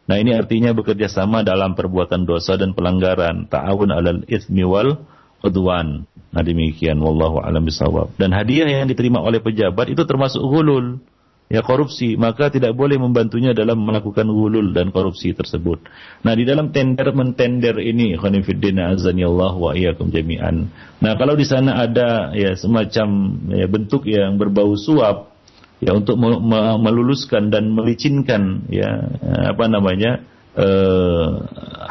Nah, ini artinya bekerja sama dalam perbuatan dosa dan pelanggaran, ta'awun 'alal itsmi wal udwan. Nah, demikian wallahu alam bisawab. Dan hadiah yang diterima oleh pejabat itu termasuk ghulul ya korupsi, maka tidak boleh membantunya dalam melakukan gulul dan korupsi tersebut. Nah, di dalam tender mentender ini, khonifuddin Allah wa iyyakum jami'an. Nah, kalau di sana ada ya semacam ya, bentuk yang berbau suap ya untuk meluluskan dan melicinkan ya apa namanya eh,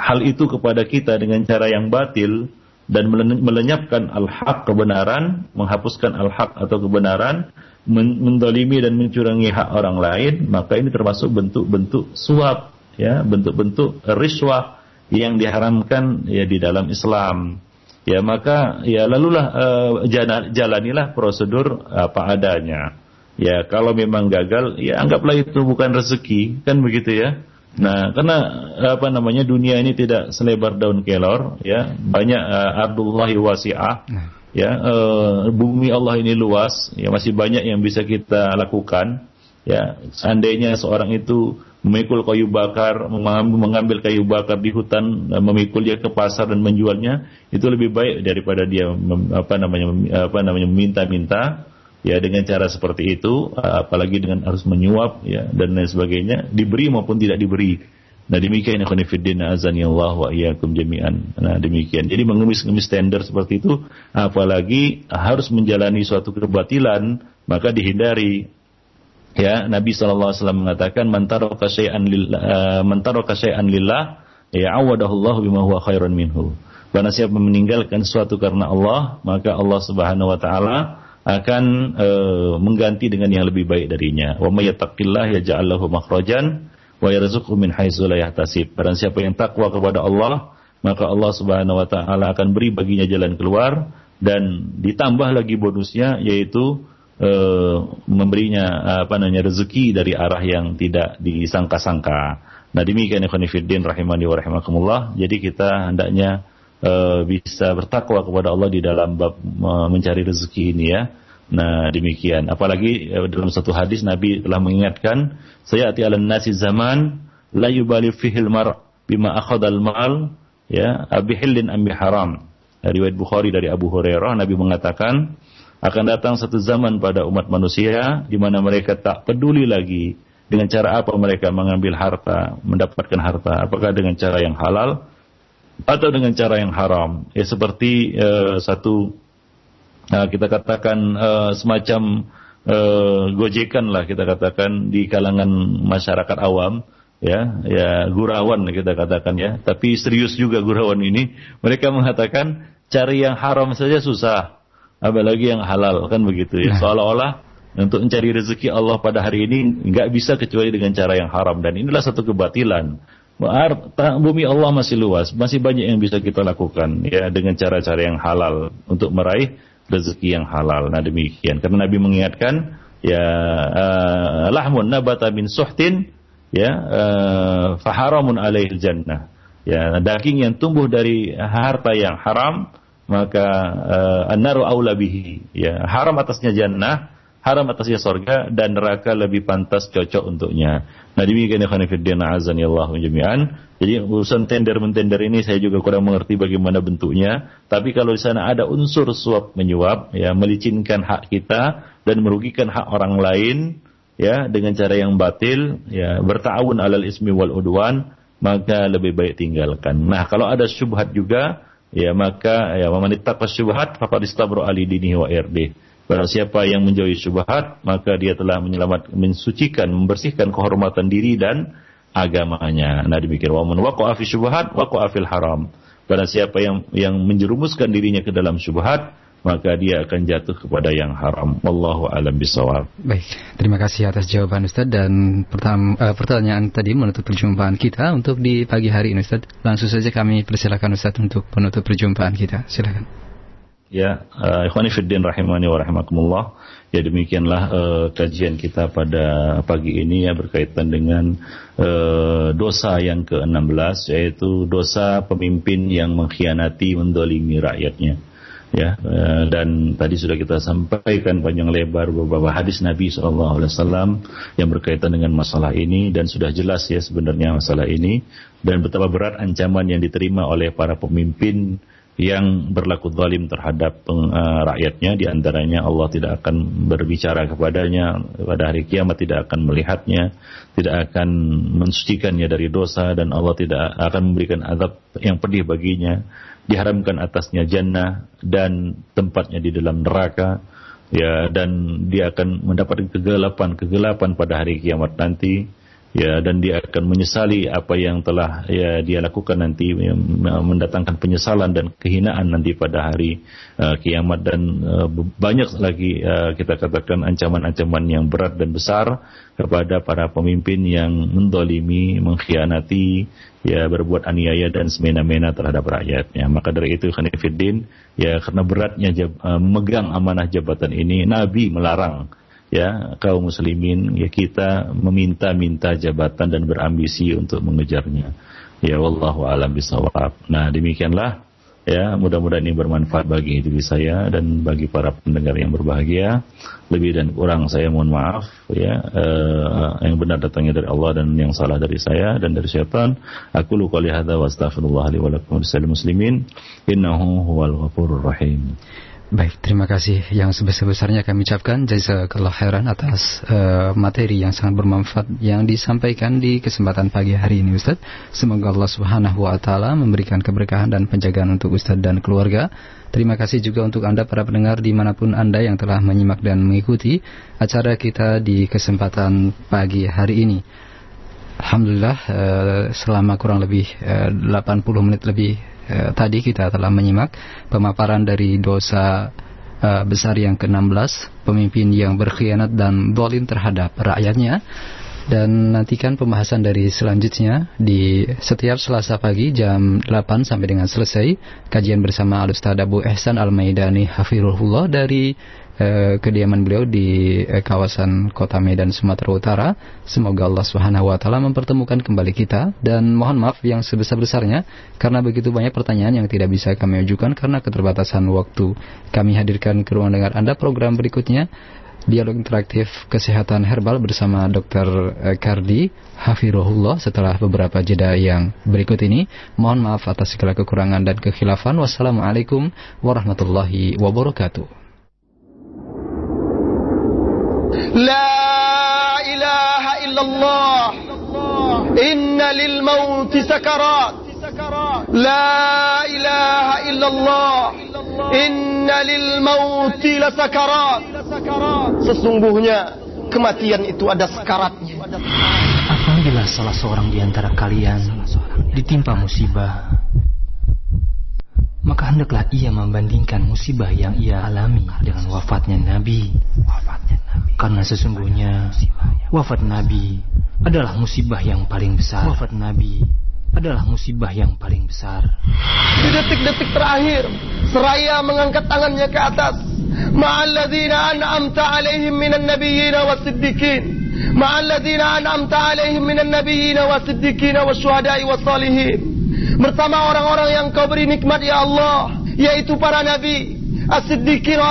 hal itu kepada kita dengan cara yang batil dan melenyapkan al-haq kebenaran, menghapuskan al-haq atau kebenaran, mendolimi dan mencurangi hak orang lain, maka ini termasuk bentuk-bentuk suap, ya, bentuk-bentuk riswah yang diharamkan ya di dalam Islam. Ya maka ya lalulah uh, jalanilah prosedur apa adanya. Ya kalau memang gagal ya anggaplah itu bukan rezeki kan begitu ya. Nah karena apa namanya dunia ini tidak selebar daun kelor ya banyak uh, Abdullahi wasi'ah. Nah ya e, bumi Allah ini luas ya masih banyak yang bisa kita lakukan ya seandainya seorang itu memikul kayu bakar mengambil kayu bakar di hutan memikulnya ke pasar dan menjualnya itu lebih baik daripada dia apa namanya apa namanya meminta-minta ya dengan cara seperti itu apalagi dengan harus menyuap ya dan lain sebagainya diberi maupun tidak diberi Nah demikian khonifuddin azani Allah wa iyyakum jami'an. Nah demikian. Jadi mengemis-ngemis tender seperti itu apalagi harus menjalani suatu kebatilan maka dihindari. Ya, Nabi SAW mengatakan man taraka syai'an lillah man taraka syai'an lillah ya Allah bima huwa khairun minhu. Barang siapa meninggalkan sesuatu karena Allah, maka Allah Subhanahu wa taala akan uh, mengganti dengan yang lebih baik darinya. Wa may yattaqillah yaj'al lahu makhrajan wa yarzuqhu min haitsu la yahtasib. Barang siapa yang takwa kepada Allah, maka Allah Subhanahu wa taala akan beri baginya jalan keluar dan ditambah lagi bonusnya yaitu e, memberinya apa namanya rezeki dari arah yang tidak disangka-sangka. Nah demikian ikhwan fillah rahimani wa rahimakumullah. Jadi kita hendaknya e, bisa bertakwa kepada Allah di dalam bab mencari rezeki ini ya. Nah demikian. Apalagi eh, dalam satu hadis Nabi telah mengingatkan, saya ati ala nasi zaman la yubali fihil mar bima akhadal mal ya abihillin ambi haram. Riwayat Bukhari dari Abu Hurairah Nabi mengatakan akan datang satu zaman pada umat manusia di mana mereka tak peduli lagi dengan cara apa mereka mengambil harta, mendapatkan harta, apakah dengan cara yang halal atau dengan cara yang haram. Ya seperti uh, satu Nah, kita katakan uh, semacam uh, gojekan lah kita katakan di kalangan masyarakat awam. Ya ya gurawan kita katakan ya. Tapi serius juga gurawan ini. Mereka mengatakan cari yang haram saja susah. Apalagi yang halal kan begitu ya. Nah. seolah-olah untuk mencari rezeki Allah pada hari ini nggak bisa kecuali dengan cara yang haram. Dan inilah satu kebatilan bumi Allah masih luas masih banyak yang bisa kita lakukan ya dengan cara-cara yang halal untuk meraih rezeki yang halal. Nah demikian. Karena Nabi mengingatkan ya uh, lahmun nabata min suhtin ya uh, faharamun alaihi jannah. Ya daging yang tumbuh dari harta yang haram maka uh, an-naru aula bihi. Ya haram atasnya jannah haram atasnya sorga dan neraka lebih pantas cocok untuknya. Nah demikian ya khanifiddin azan ya Allah jami'an. Jadi urusan tender mentender ini saya juga kurang mengerti bagaimana bentuknya. Tapi kalau di sana ada unsur suap menyuap, ya melicinkan hak kita dan merugikan hak orang lain, ya dengan cara yang batil, ya bertawun alal ismi wal udwan, maka lebih baik tinggalkan. Nah kalau ada syubhat juga, ya maka ya pas syubhat faqad istabra ali dinihi wa irdih Barang siapa yang menjauhi syubhat, maka dia telah menyelamat, mensucikan, membersihkan kehormatan diri dan agamanya. Nah demikian. Wa man waqa'a fi syubhat waqa'a fil haram. Barang siapa yang yang menjerumuskan dirinya ke dalam syubhat, maka dia akan jatuh kepada yang haram. Wallahu alam bisawab. Baik, terima kasih atas jawaban Ustaz dan pertama, uh, pertanyaan tadi menutup perjumpaan kita untuk di pagi hari ini Ustaz. Langsung saja kami persilakan Ustaz untuk penutup perjumpaan kita. Silakan. Ya uh, ikhwani fiddin rahimani wa rahimakumullah. Ya demikianlah uh, kajian kita pada pagi ini ya berkaitan dengan uh, dosa yang ke-16 yaitu dosa pemimpin yang mengkhianati mendolimi rakyatnya. Ya uh, dan tadi sudah kita sampaikan panjang lebar beberapa hadis Nabi SAW yang berkaitan dengan masalah ini dan sudah jelas ya sebenarnya masalah ini. Dan betapa berat ancaman yang diterima oleh para pemimpin yang berlaku zalim terhadap uh, rakyatnya di antaranya Allah tidak akan berbicara kepadanya pada hari kiamat tidak akan melihatnya tidak akan mensucikannya dari dosa dan Allah tidak akan memberikan azab yang pedih baginya diharamkan atasnya jannah dan tempatnya di dalam neraka ya dan dia akan mendapat kegelapan kegelapan pada hari kiamat nanti ya dan dia akan menyesali apa yang telah ya dia lakukan nanti ya, mendatangkan penyesalan dan kehinaan nanti pada hari uh, kiamat dan uh, banyak lagi uh, kita katakan ancaman-ancaman yang berat dan besar kepada para pemimpin yang mendolimi, mengkhianati, ya berbuat aniaya dan semena-mena terhadap rakyatnya. Maka dari itu Khanifuddin, ya karena beratnya jab, uh, memegang amanah jabatan ini, Nabi melarang ya kaum muslimin ya kita meminta-minta jabatan dan berambisi untuk mengejarnya. Ya wallahu alam bisawab. Nah, demikianlah ya mudah-mudahan ini bermanfaat bagi diri saya dan bagi para pendengar yang berbahagia. Lebih dan kurang saya mohon maaf ya eh, yang benar datangnya dari Allah dan yang salah dari saya dan dari syaitan. Aku luka lihada wa astaghfirullah li wa muslimin innahu huwal ghafurur rahim. Baik, terima kasih yang sebesar-besarnya kami ucapkan jazakallah khairan atas uh, materi yang sangat bermanfaat yang disampaikan di kesempatan pagi hari ini Ustaz. Semoga Allah Subhanahu wa taala memberikan keberkahan dan penjagaan untuk Ustaz dan keluarga. Terima kasih juga untuk Anda para pendengar di mana pun Anda yang telah menyimak dan mengikuti acara kita di kesempatan pagi hari ini. Alhamdulillah uh, selama kurang lebih uh, 80 menit lebih eh, tadi kita telah menyimak pemaparan dari dosa eh, besar yang ke-16, pemimpin yang berkhianat dan dolim terhadap rakyatnya. Dan nantikan pembahasan dari selanjutnya di setiap Selasa pagi jam 8 sampai dengan selesai kajian bersama Al-Ustaz Abu Ehsan Al-Maidani Hafirullah dari eh, kediaman beliau di eh, kawasan Kota Medan Sumatera Utara. Semoga Allah Subhanahu wa taala mempertemukan kembali kita dan mohon maaf yang sebesar-besarnya karena begitu banyak pertanyaan yang tidak bisa kami ajukan karena keterbatasan waktu. Kami hadirkan ke ruang dengar Anda program berikutnya Dialog interaktif kesehatan herbal bersama Dr. Eh, Kardi Hafirullah setelah beberapa jeda yang berikut ini. Mohon maaf atas segala kekurangan dan kekhilafan. Wassalamualaikum warahmatullahi wabarakatuh. لا إله إلا الله إن للموت سكرات لا إله إلا الله إن للموت لسكرات Sesungguhnya kematian itu ada sekaratnya. Apabila salah seorang di antara kalian ditimpa musibah, maka hendaklah ia membandingkan musibah yang ia alami dengan wafatnya Nabi. Karena sesungguhnya wafat Nabi adalah musibah yang paling besar. Wafat Nabi adalah musibah yang paling besar. Di detik-detik terakhir, seraya mengangkat tangannya ke atas. Ma'alladzina an'amta alaihim minan nabiyyin was-siddiqin. Ma'alladzina an'amta alaihim minan nabiyyin was-siddiqin was-syuhada'i was-salihin bersama orang-orang yang kau beri nikmat ya Allah yaitu para nabi. As-siddiqin